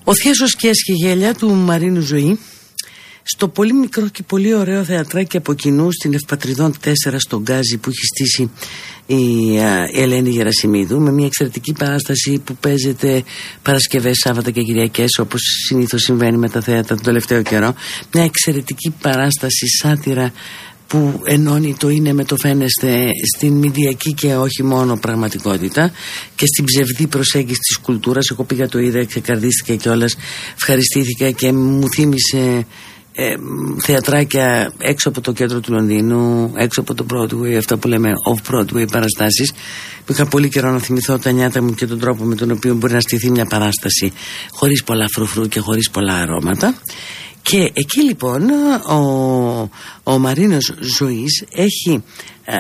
Ο Θέσος και γέλια του Μαρίνου Ζωή στο πολύ μικρό και πολύ ωραίο θεατράκι από κοινού στην Ευπατριδών 4 στον Γκάζι που έχει στήσει η, Ελένη Γερασιμίδου με μια εξαιρετική παράσταση που παίζεται Παρασκευές, Σάββατα και Κυριακές όπως συνήθως συμβαίνει με τα θέατρα τον τελευταίο καιρό. Μια εξαιρετική παράσταση σάτυρα που ενώνει το είναι με το φαίνεστε στην μηδιακή και όχι μόνο πραγματικότητα και στην ψευδή προσέγγιση της κουλτούρας. Εγώ πήγα το είδα, ξεκαρδίστηκα κιόλας. Ευχαριστήθηκα και μου θύμισε ε, θεατράκια έξω από το κέντρο του Λονδίνου, έξω από το Broadway, αυτά που λέμε off-Broadway παραστάσεις. Που είχα πολύ καιρό να θυμηθώ τα νιάτα μου και τον τρόπο με τον οποίο μπορεί να στηθεί μια παράσταση χωρίς πολλά φρουφρού και χωρίς πολλά αρώματα και εκεί λοιπόν ο, ο Μαρίνος Ζωής έχει ε,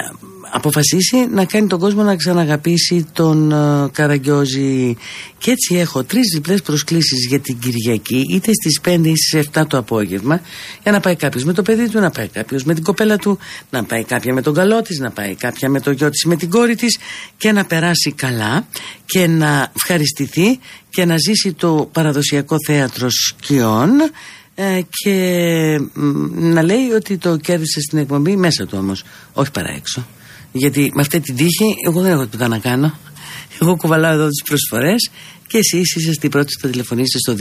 αποφασίσει να κάνει τον κόσμο να ξαναγαπήσει τον uh, Καραγκιόζη. Και έτσι έχω τρεις διπλές προσκλήσεις για την Κυριακή είτε στις 5 ή στις 7 το απόγευμα για να πάει κάποιος με το παιδί του, να πάει κάποιος με την κοπέλα του να πάει κάποια με τον καλό της, να πάει κάποια με το γιο της, με την κόρη της και να περάσει καλά και να ευχαριστηθεί και να ζήσει το παραδοσιακό θέατρο σκιών. ε, και να λέει ότι το κέρδισε στην εκπομπή μέσα του όμως, όχι παρά έξω. Γιατί με αυτή την τύχη εγώ δεν έχω τίποτα να κάνω. Εγώ κουβαλάω εδώ τις προσφορές και εσείς είστε οι πρώτοι που θα τηλεφωνήσετε στο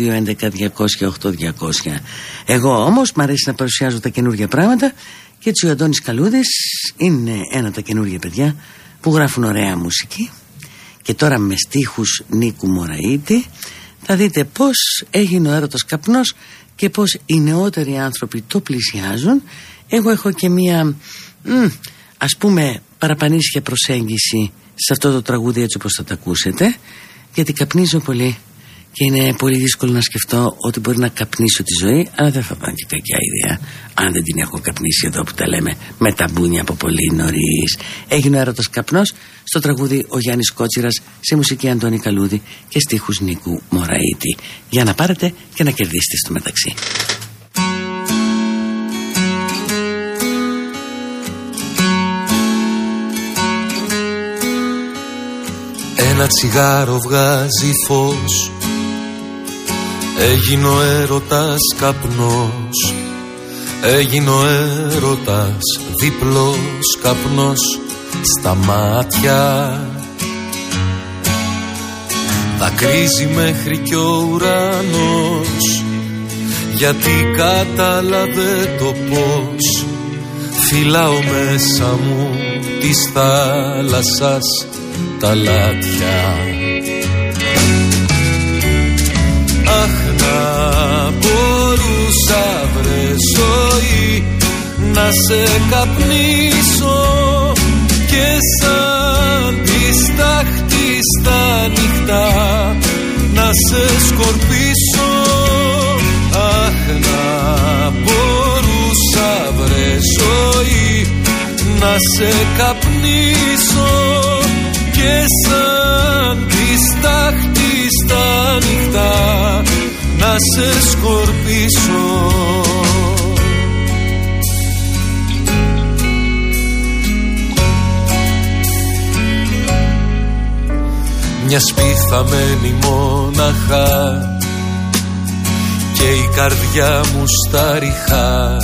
211-200-8200. Εγώ όμως μου αρέσει να παρουσιάζω τα καινούργια πράγματα και έτσι ο Αντώνης Καλούδης είναι ένα τα καινούργια παιδιά που γράφουν ωραία μουσική και τώρα με στίχους Νίκου Μωραήτη θα δείτε πως έγινε ο έρωτας καπνός και πως οι νεότεροι άνθρωποι το πλησιάζουν εγώ έχω και μία μ, ας πούμε παραπανήσια προσέγγιση σε αυτό το τραγούδι έτσι όπως θα το ακούσετε γιατί καπνίζω πολύ και είναι πολύ δύσκολο να σκεφτώ ότι μπορεί να καπνίσω τη ζωή αλλά δεν θα ήταν και κακιά ιδέα αν δεν την έχω καπνίσει εδώ που τα λέμε με τα μπούνια από πολύ νωρίς. Έγινε ο έρωτας καπνός στο τραγούδι ο Γιάννης Κότσιρας σε μουσική Αντώνη Καλούδη και στίχους Νίκου Μωραήτη. Για να πάρετε και να κερδίσετε στο μεταξύ. Ένα τσιγάρο βγάζει φως. Έγινε ο έρωτας καπνός. Έγινε ο έρωτας διπλός καπνός στα μάτια. Δακρύζει μέχρι κι ο ουρανός. Γιατί κατάλαβε το πως Φυλάω μέσα μου της θάλασσας τα λάτια. Αχ να μπορούσα βρε ζωή Να σε καπνίσω. και σαν τη στάχτη στα νυχτά Να σε σκορπίσω. Αχ να μπορούσα βρε ζωή Να σε καπνίσω. Και σαν τη στάχτη στα νυχτά να σε σκορπίσω Μια σπίθα μένει μόναχα και η καρδιά μου στα ριχά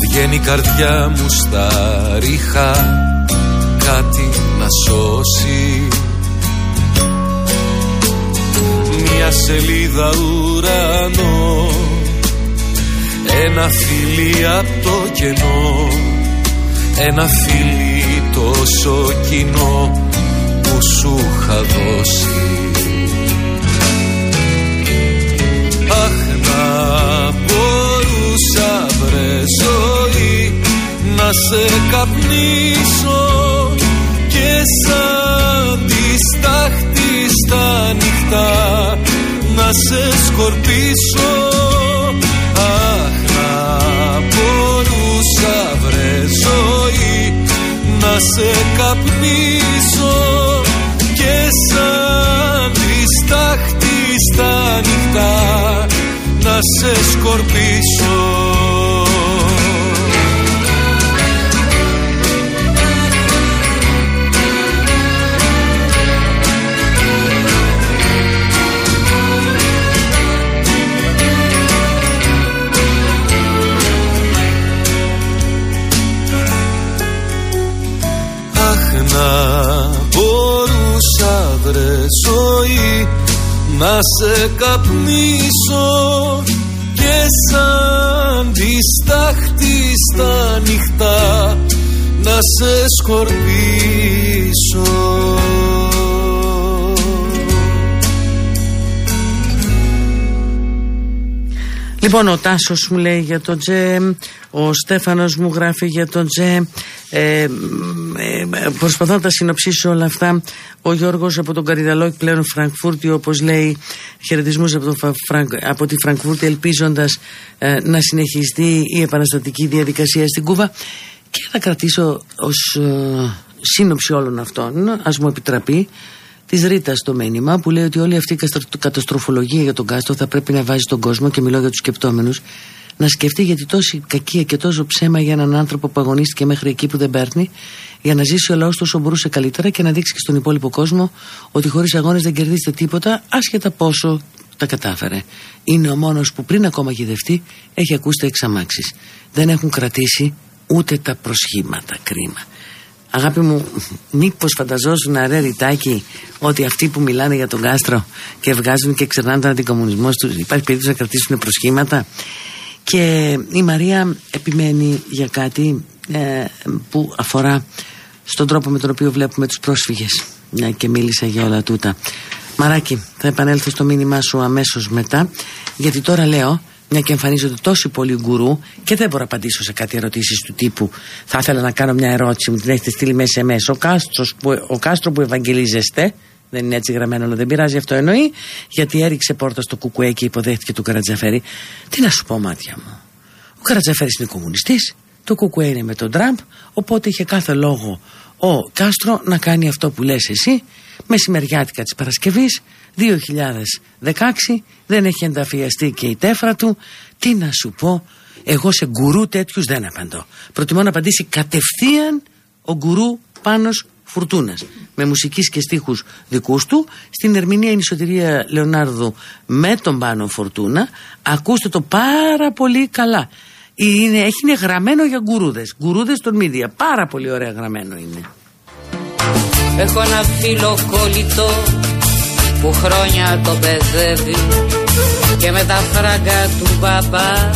βγαίνει η καρδιά μου στα ριχά κάτι να σώσει. Μια σελίδα ουρανό ένα φιλί από το κενό ένα φιλί τόσο κοινό. που σου είχα δώσει. Αχ να μπορούσα βρε ζωή να σε καπνίσω και σαν τη στάχτη στα νυχτά να σε σκορπίσω. Αχ να μπορούσα βρε ζωή να σε καπνίσω. και σαν τη στάχτη στα νυχτά να σε σκορπίσω να σε καπνίσω και σαν τη στάχτη στα νυχτά να σε σκορπίσω Λοιπόν, ο Τάσος μου λέει για τον Τζε, ο Στέφανος μου γράφει για τον Τζε. Ε, ε, προσπαθώ να τα συνοψίσω όλα αυτά. Ο Γιώργος από τον Καριδαλό πλέον Φραγκφούρτη, όπως λέει, χαιρετισμούς από, από τη Φραγκφούρτη, ελπίζοντας ε, να συνεχιστεί η επαναστατική διαδικασία στην Κούβα. Και θα κρατήσω ως ε, σύνοψη όλων αυτών, ας μου επιτραπεί, της Ρίτας το μήνυμα που λέει ότι όλη αυτή η καταστροφολογία για τον Κάστρο θα πρέπει να βάζει τον κόσμο και μιλώ για τους σκεπτόμενους να σκεφτεί γιατί τόση κακία και τόσο ψέμα για έναν άνθρωπο που αγωνίστηκε μέχρι εκεί που δεν παίρνει, για να ζήσει ο λαός τόσο μπορούσε καλύτερα και να δείξει και στον υπόλοιπο κόσμο ότι χωρίς αγώνες δεν κερδίσετε τίποτα, άσχετα πόσο τα κατάφερε. Είναι ο μόνος που πριν ακόμα γυδευτεί έχει ακούσει τα εξαμάξεις. Δεν έχουν κρατήσει ούτε τα προσχήματα. Κρίμα. Αγάπη μου, μήπως φανταζόσουν ρε ρητάκι ότι αυτοί που μιλάνε για τον κάστρο και βγάζουν και ξερνάνε τον αντικομουνισμό τους, υπάρχει περίπτωση να κρατήσουν προσχήματα. Και η Μαρία επιμένει για κάτι ε, που αφορά στον τρόπο με τον οποίο βλέπουμε τους πρόσφυγες ναι, και μίλησα για όλα τούτα Μαράκι θα επανέλθω στο μήνυμά σου αμέσως μετά γιατί τώρα λέω μια και εμφανίζονται τόσοι πολλοί γκουρού και δεν μπορώ να απαντήσω σε κάτι ερωτήσεις του τύπου. Θα ήθελα να κάνω μια ερώτηση, μου την έχετε στείλει μέσα μέσα. Ο, Κάστρος που, ο Κάστρο που ευαγγελίζεστε, δεν είναι έτσι γραμμένο, αλλά δεν πειράζει αυτό εννοεί, γιατί έριξε πόρτα στο κουκουέ και υποδέχτηκε του Καρατζαφέρη. Τι να σου πω, μάτια μου. Ο Καρατζαφέρης είναι κομμουνιστής, το κουκουέ είναι με τον Τραμπ, οπότε είχε κάθε λόγο ο Κάστρο να κάνει αυτό που λες εσύ. Μεσημεριάτικα της Παρασκευής 2016 δεν έχει ενταφιαστεί και η τέφρα του. Τι να σου πω εγώ σε γκουρού τέτοιους δεν απαντώ. Προτιμώ να απαντήσει κατευθείαν ο γκουρού Πάνος Φουρτούνας με μουσικής και στίχους δικούς του. Στην ερμηνεία είναι η Σωτηρία Λεωνάρδου με τον Πάνο Φουρτούνα. Ακούστε το πάρα πολύ καλά είναι, έχει είναι γραμμένο για γκουρούδες. Γκουρούδες των μίδια πάρα πολύ ωραία γραμμένο είναι. Έχω ένα φίλο κολλητό που χρόνια το παιδεύει και με τα φράγκα του παπά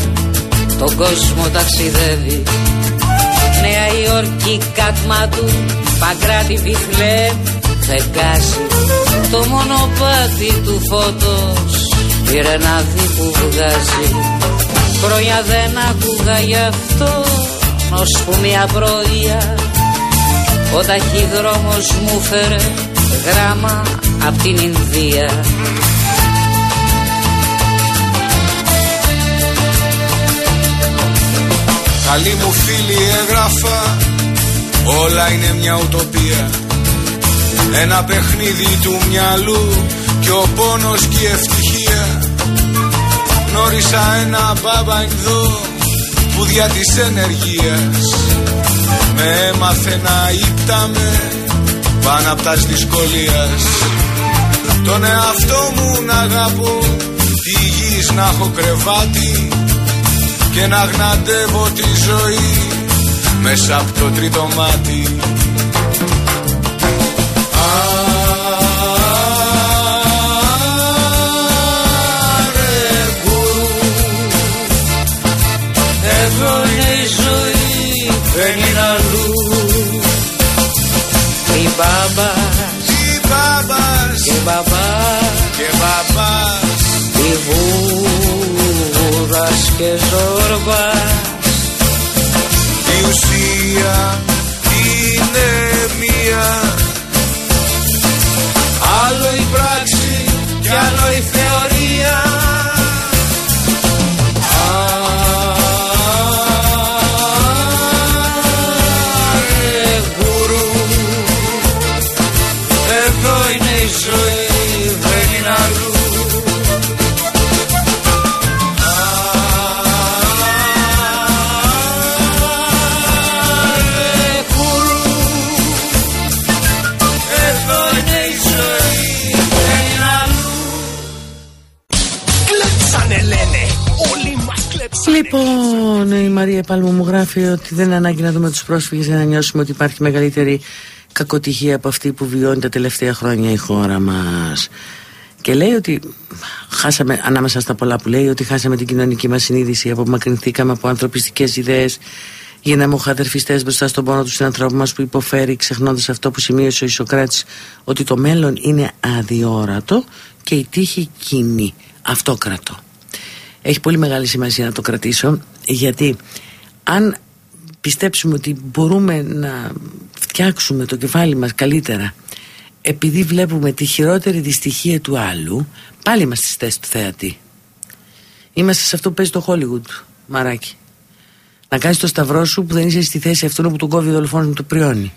τον κόσμο ταξιδεύει. Νέα Υόρκη του Παγκράτη Βιθλέ Φεγγάζει το μονοπάτι του φώτος πήρε να δει που βγάζει Χρόνια δεν άκουγα γι' αυτό που μια πρωία ο ταχυδρόμος μου φέρε γράμμα απ' την Ινδία. Καλή μου φίλη έγραφα Όλα είναι μια ουτοπία. Ένα παιχνίδι του μυαλού Και ο πόνος και η ευτυχία Γνώρισα ένα μπάμπα Ινδό Που δια της ενεργείας Με έμαθε να ύπταμε Πάνω απ' τα δυσκολίας. Τον εαυτό μου να αγαπώ Τη γης να έχω κρεβάτι και να γναντεύω τη ζωή μέσα από το τρίτο μάτι Εδώ είναι η ζωή, δεν είναι αλλού. Η μπάμπας, η μπάμπας και μπαμπάς και μπαμπάς. Η βούδας και ζόρβας η ουσία είναι μία. Άλλο η πράξη και άλλο η θεωρία Λοιπόν, η Μαρία Πάλμου μου γράφει ότι δεν είναι ανάγκη να δούμε τους πρόσφυγες για να νιώσουμε ότι υπάρχει μεγαλύτερη κακοτυχία από αυτή που βιώνει τα τελευταία χρόνια η χώρα μας. Και λέει ότι χάσαμε, ανάμεσα στα πολλά που λέει, ότι χάσαμε την κοινωνική μας συνείδηση, απομακρυνθήκαμε από ανθρωπιστικές ιδέες, γίναμε οχαδερφιστέ μπροστά στον πόνο τους συνανθρώπου μας που υποφέρει, ξεχνώντας αυτό που σημείωσε ο Ισοκράτης, ότι το μέλλον είναι αδιόρατο και η τύχη κοινή. Αυτό κρατώ. Έχει πολύ μεγάλη σημασία να το κρατήσω, γιατί αν πιστέψουμε ότι μπορούμε να φτιάξουμε το κεφάλι μας καλύτερα επειδή βλέπουμε τη χειρότερη δυστυχία του άλλου πάλι είμαστε στη θέση του θεατή. Είμαστε σε αυτό που παίζει το Hollywood μαράκι. Να κάνεις το σταυρό σου που δεν είσαι στη θέση αυτού που τον κόβει ο δολοφόνος με το πριόνι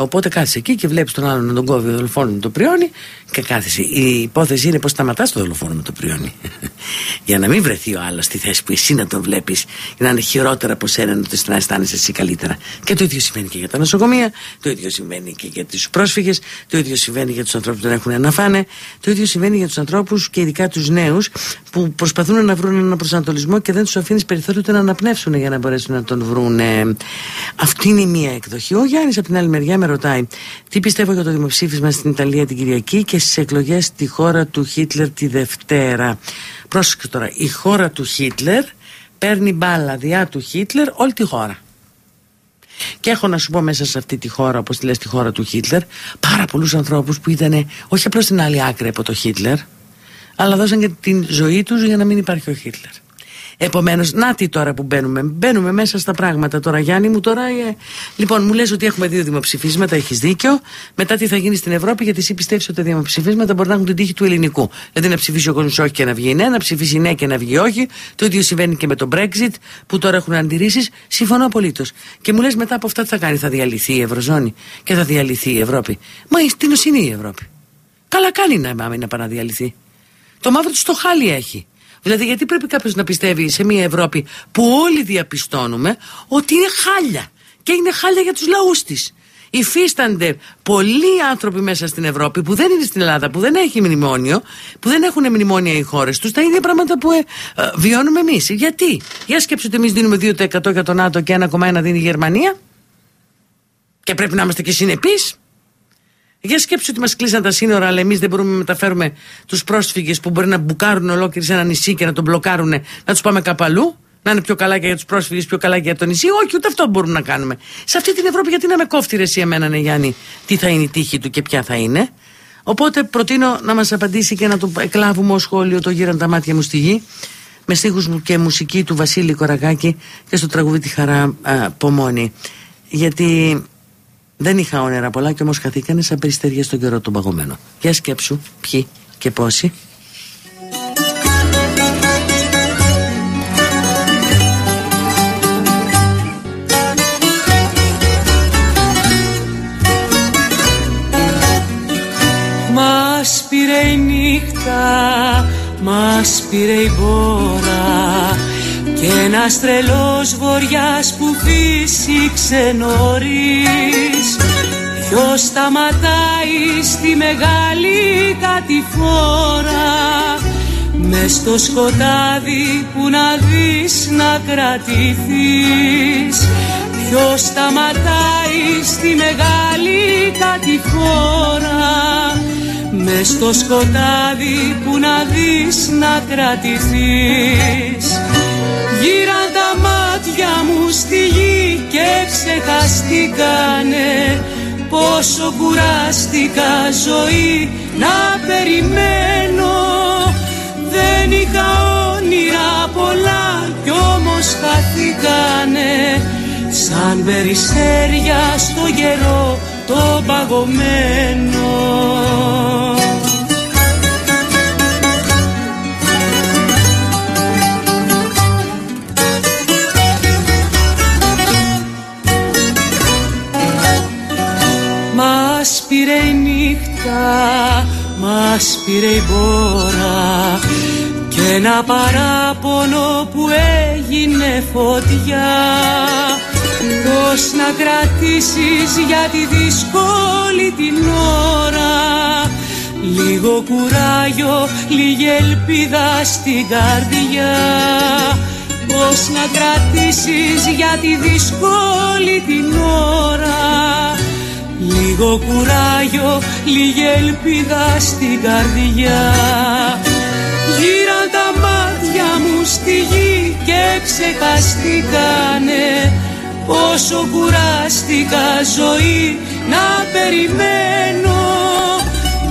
Οπότε κάθεσαι εκεί και βλέπεις τον άλλον να τον κόβει ο δολοφόνος με το πριόνι και κάθεσαι. Η υπόθεση είναι πώ σταματάς το δολοφόνο με το πριόνι. για να μην βρεθεί ο άλλος στη θέση που εσύ να τον βλέπεις, για να είναι χειρότερα από σένα, να το αισθάνεσαι εσύ καλύτερα. Και το ίδιο συμβαίνει και για τα νοσοκομεία, το ίδιο συμβαίνει και για τους πρόσφυγες, το ίδιο συμβαίνει για τους ανθρώπους που δεν έχουν να φάνε, το ίδιο συμβαίνει για τους ανθρώπους και ειδικά τους νέους που προσπαθούν να βρουν έναν προσανατολισμό και δεν τους αφήνεις περιθώριο ούτε να αναπνεύσουν για να μπορέσουν να τον βρουν. Αυτή είναι η μία εκδοχή. Ο Γιάννης από την άλλη μεριά με ρωτάει τι πιστεύω για το δημοψήφισμα στην Ιταλία την Κυριακή και στις εκλογές στη χώρα του Χίτλερ τη Δευτέρα; Πρόσεξε τώρα, η χώρα του Χίτλερ παίρνει μπάλα διά του Χίτλερ όλη τη χώρα. Και έχω να σου πω μέσα σε αυτή τη χώρα, όπως τη λες τη χώρα του Χίτλερ, πάρα πολλούς ανθρώπους που ήταν όχι απλώς στην άλλη άκρη από το Χίτλερ, αλλά δώσαν και την ζωή τους για να μην υπάρχει ο Χίτλερ. Επομένως, να τι τώρα που μπαίνουμε. Μπαίνουμε μέσα στα πράγματα τώρα, Γιάννη μου. Τώρα, ε... Λοιπόν, μου λες ότι έχουμε δύο δημοψηφίσματα, έχεις δίκιο. Μετά τι θα γίνει στην Ευρώπη, γιατί εσύ πιστεύεις ότι τα δημοψηφίσματα μπορεί να έχουν την τύχη του ελληνικού. Δηλαδή να ψηφίσει ο κόσμο όχι και να βγει ναι, να ψηφίσει ναι και να βγει όχι. Το ίδιο συμβαίνει και με το Brexit, που τώρα έχουν αντιρρήσεις. Συμφωνώ απολύτως. Και μου λες μετά από αυτά τι θα κάνει, θα διαλυθεί η Ευρωζώνη και θα διαλυθεί η Ευρώπη. Μα τι είναι η Ευρώπη. Καλά κάνει να, να επαναδιαλυθεί. Το μαύρο του στο χάλι έχει. Δηλαδή, γιατί πρέπει κάποιος να πιστεύει σε μια Ευρώπη που όλοι διαπιστώνουμε ότι είναι χάλια. Και είναι χάλια για τους λαούς της; Υφίστανται πολλοί άνθρωποι μέσα στην Ευρώπη που δεν είναι στην Ελλάδα, που δεν έχει μνημόνιο, που δεν έχουν μνημόνια οι χώρες τους, τα ίδια πράγματα που ε, ε, βιώνουμε εμείς. Γιατί, για σκέψτε ότι εμείς δίνουμε 2% για τον ΝΑΤΟ και 1,1 δίνει η Γερμανία. Και πρέπει να είμαστε και συνεπείς. Για σκέψου ότι μας κλείσαν τα σύνορα, αλλά εμείς δεν μπορούμε να μεταφέρουμε τους πρόσφυγες που μπορεί να μπουκάρουν ολόκληρη σε ένα νησί και να τον μπλοκάρουν, να τους πάμε κάπου αλλού. Να είναι πιο καλά και για τους πρόσφυγες, πιο καλά και για το νησί. Όχι, ούτε αυτό μπορούμε να κάνουμε. Σε αυτή την Ευρώπη, γιατί να με κόφτει ρε, εσύ εμένα, ναι, Γιάννη, τι θα είναι η τύχη του και ποια θα είναι. Οπότε προτείνω να μας απαντήσει και να το εκλάβουμε ως σχόλιο το γύραν τα μάτια μου στη γη με στίχους μου και μουσική του Βασίλη Κορακάκη και στο τραγούδι τη χαρά α, Πομόνη. Γιατί δεν είχα όνειρα πολλά και όμως χαθήκανε σαν περιστέρια στον καιρό τον παγωμένο. Για σκέψου ποιοι και πόσοι. Μας πήρε η νύχτα, μας πήρε η μπόρα και ένας τρελός βοριάς που φύσηξε νωρίς. Ποιος σταματάει στη μεγάλη κατηφόρα μες στο σκοτάδι που να δεις να κρατηθείς. Ποιος σταματάει στη μεγάλη κατηφόρα μες στο σκοτάδι που να δεις να κρατηθείς. Γύραν τα μάτια μου στη γη και ξεχαστήκανε Πόσο κουράστηκα ζωή να περιμένω. Δεν είχα όνειρα πολλά κι όμως χαθήκανε. Σαν περιστέρια στο γερό το παγωμένο. Πήρε η νύχτα, μας πήρε η μπόρα και ένα παράπονο που έγινε φωτιά Πώς να κρατήσεις για τη δύσκολη την ώρα; Λίγο κουράγιο, λίγη ελπίδα στην καρδιά. Πώς να κρατήσεις για τη δύσκολη την ώρα; Λίγο κουράγιο, λίγη ελπίδα στην καρδιά. Γύραν τα μάτια μου στη γη και ξεχαστήκανε Πόσο κουράστηκα ζωή να περιμένω.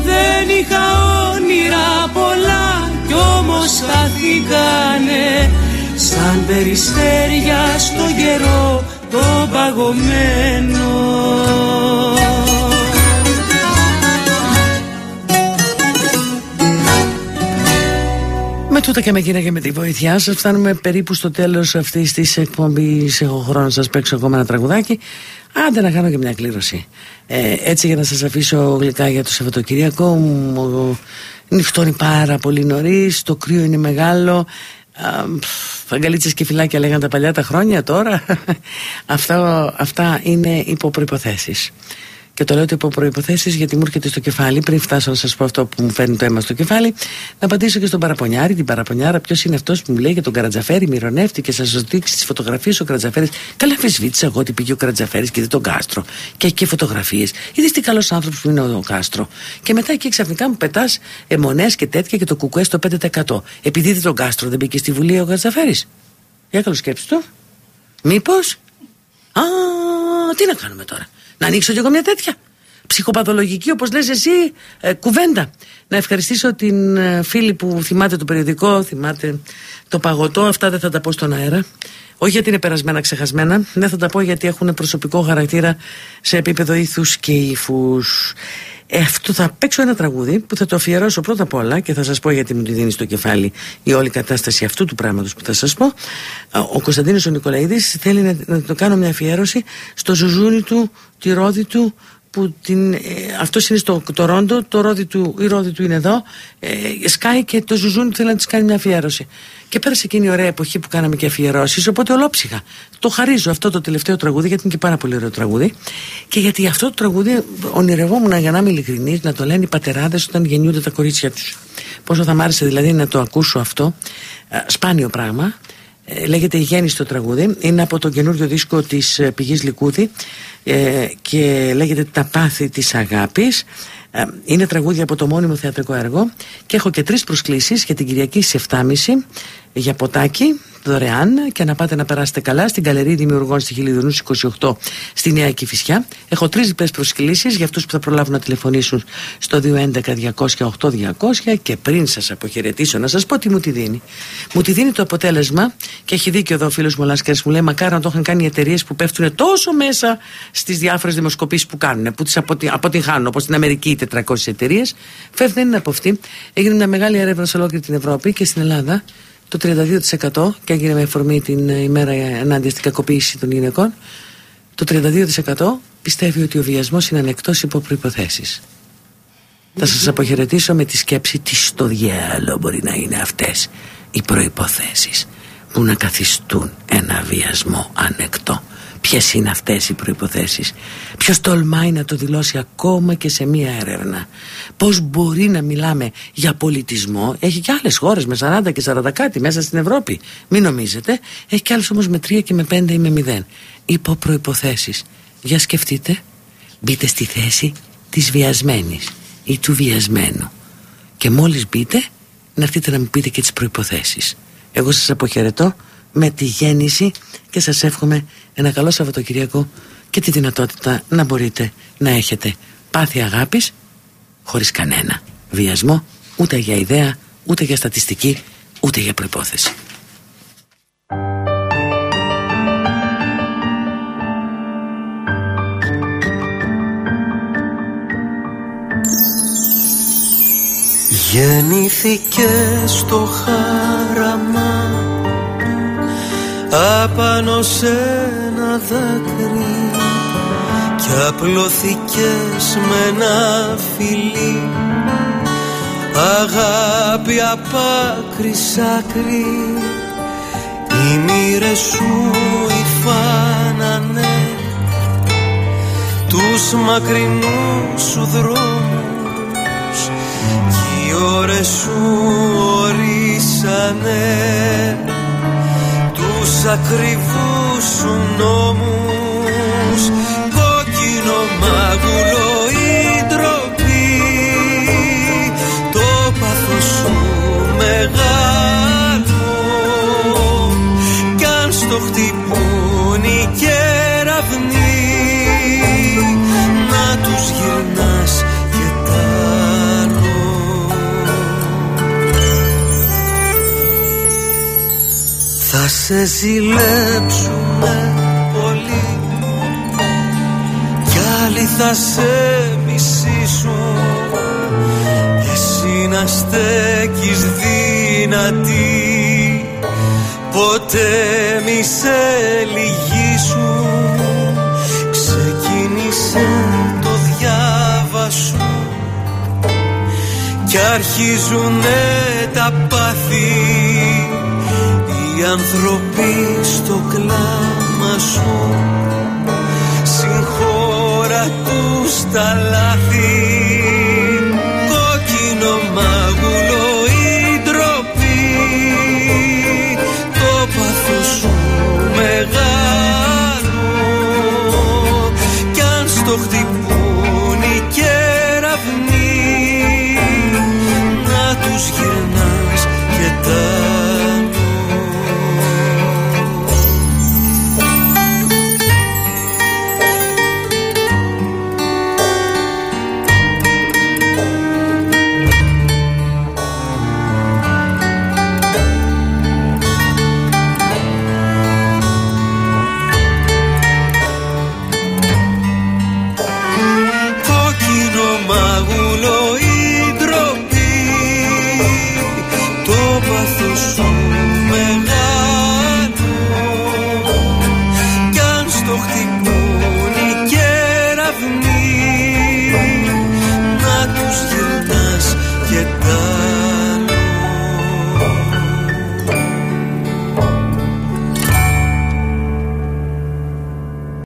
Δεν είχα όνειρα πολλά κι όμως χαθήκανε Σαν περιστέρια στο καιρό το παγωμένο τούτα και με εκείνα και με τη βοήθειά σας, φτάνουμε περίπου στο τέλος αυτής της εκπομπής. Έχω χρόνο να σας παίξω ακόμα ένα τραγουδάκι. Άντε να κάνω και μια κλήρωση. Ε, έτσι για να σας αφήσω γλυκά για το Σαββατοκυριακό. Μου νυχτώνει πάρα πολύ νωρίς. Το κρύο είναι μεγάλο. Φαγκαλίτσες και φυλάκια λέγανε τα παλιά τα χρόνια τώρα αυτά, αυτά είναι υπό προϋποθέσεις και το λέω ότι υπό προποθέσει γιατί μου έρχεται στο κεφάλι, πριν φτάσω να σας πω αυτό που μου φέρνει το αίμα στο κεφάλι, να απαντήσω και στον Παραπονιάρη, την Παραπονιάρα, ποιος είναι αυτός που μου λέει για τον Καρατζαφέρη, μυρονεύτη και σας δείξει τις φωτογραφίες ο Καρατζαφέρης. Καλά, αμφισβήτησα εγώ ότι πήγε ο Καρατζαφέρης και δεν τον Κάστρο. Και έχει και φωτογραφίες. Είδες τι καλός άνθρωπος που είναι ο Κάστρο. Και μετά εκεί ξαφνικά μου πετάς αιμονές και τέτοια και το κουκουέ στο 5%. Επειδή δεν τον Κάστρο δεν μπήκε στη Βουλή ο Καρατζαφέρης. Για καλό σκέψη του. Μήπως. Α, τι να κάνουμε τώρα. Να ανοίξω κι εγώ μια τέτοια. Ψυχοπαθολογική όπως λες εσύ ε, κουβέντα. Να ευχαριστήσω την ε, φίλη που θυμάται το περιοδικό θυμάται το παγωτό. Αυτά δεν θα τα πω στον αέρα. Όχι γιατί είναι περασμένα ξεχασμένα. Δεν θα τα πω γιατί έχουν προσωπικό χαρακτήρα σε επίπεδο ήθους και ύφους ε, αυτό θα παίξω ένα τραγούδι που θα το αφιερώσω πρώτα απ' όλα και θα σας πω γιατί μου τη δίνει στο κεφάλι η όλη κατάσταση αυτού του πράγματος που θα σας πω. Ο Κωνσταντίνος ο Νικολαίδης θέλει να, να το κάνω μια αφιέρωση στο ζουζούνι του, τη ρόδι του, που την, ε, αυτός είναι στο το ρόντο, το ρόδι του, η ρόδι του είναι εδώ, ε, σκάει και το ζουζούνι θέλει να της κάνει μια αφιέρωση. Και πέρασε εκείνη η ωραία εποχή που κάναμε και αφιερώσεις, οπότε ολόψυχα. Το χαρίζω αυτό το τελευταίο τραγούδι, γιατί είναι και πάρα πολύ ωραίο τραγούδι. Και γιατί αυτό το τραγούδι ονειρευόμουν, για να είμαι ειλικρινής, να το λένε οι πατεράδες όταν γεννιούνται τα κορίτσια τους. Πόσο θα μ' άρεσε δηλαδή να το ακούσω αυτό. Σπάνιο πράγμα. Ε, λέγεται «Η γέννηση το τραγούδι. Είναι από το καινούριο δίσκο της ε, Πηγής Λικούδη ε, και λέγεται «Τα πάθη της αγάπης». Ε, είναι τραγούδια από το μόνιμο θεατρικό έργο και έχω και τρεις προσκλήσεις για την Κυριακή στις 7.30 για ποτάκι δωρεάν και να πάτε να περάσετε καλά στην Καλερί Δημιουργών στη Χιλιδονού 28 στη Νέα Κηφισιά. Έχω τρεις διπλές προσκλήσεις για αυτούς που θα προλάβουν να τηλεφωνήσουν στο 211-200-8200 και πριν σας αποχαιρετήσω να σας πω τι μου τη δίνει. Μου τη δίνει το αποτέλεσμα και έχει δίκιο εδώ ο φίλος μου Λάσκαρης μου λέει μακάρι να το είχαν κάνει οι εταιρείες που πέφτουν τόσο μέσα στις διάφορες δημοσκοπήσεις που κάνουν, που τις αποτυγχάνουν όπως στην Αμερική οι 400 εταιρείες. Φεύγει δεν είναι από αυτή. Έγινε μια μεγάλη έρευνα σε ολόκληρη την Ευρώπη και στην Ελλάδα το 32% και έγινε με αφορμή την ημέρα ενάντια στην κακοποίηση των γυναικών το 32% πιστεύει ότι ο βιασμός είναι ανεκτός υπό προϋποθέσεις. Θα σας αποχαιρετήσω με τη σκέψη τι στο διάλογο μπορεί να είναι αυτές οι προϋποθέσεις που να καθιστούν ένα βιασμό ανεκτό Ποιες είναι αυτές οι προποθέσει, Ποιος τολμάει να το δηλώσει ακόμα και σε μία έρευνα; Πώς μπορεί να μιλάμε για πολιτισμό; Έχει και άλλες χώρες με 40 και 40 κάτι μέσα στην Ευρώπη. Μην νομίζετε. Έχει και άλλες όμως με 3 και με 5 ή με 0. Υπό προποθέσει. Για σκεφτείτε. Μπείτε στη θέση της βιασμένης ή του βιασμένου. Και μόλις μπείτε, να έρθετε να μου πείτε και τις προποθέσει. Εγώ σας αποχαιρετώ με τη γέννηση και σας εύχομαι ένα καλό Σαββατοκυριακό και τη δυνατότητα να μπορείτε να έχετε πάθη αγάπης χωρίς κανένα βιασμό ούτε για ιδέα, ούτε για στατιστική, ούτε για προϋπόθεση. Γεννήθηκε στο χάραμα απάνω σε ένα δάκρυ και απλωθήκες με ένα φιλί. Αγάπη απ' άκρη σ' άκρη οι μοίρες σου υφάνανε τους μακρινούς σου δρόμους κι οι ώρες σου ορίσανε τους ακριβούς σου νόμους. Κόκκινο μάγουλο η ντροπή το πάθος σου μεγάλο. Κι αν στο χτυπούν οι κεραυνοί σε ζηλέψουνε πολύ. Κι άλλοι θα σε μισήσουν. Εσύ να στέκεις δυνατή. Ποτέ μη σε λυγίσουν. Ξεκίνησε το διάβα σου. Κι αρχίζουνε τα πάθη οι άνθρωποι στο κλάμα σου. Συγχώρα τους τα λάθη. Κόκκινο μάγουλο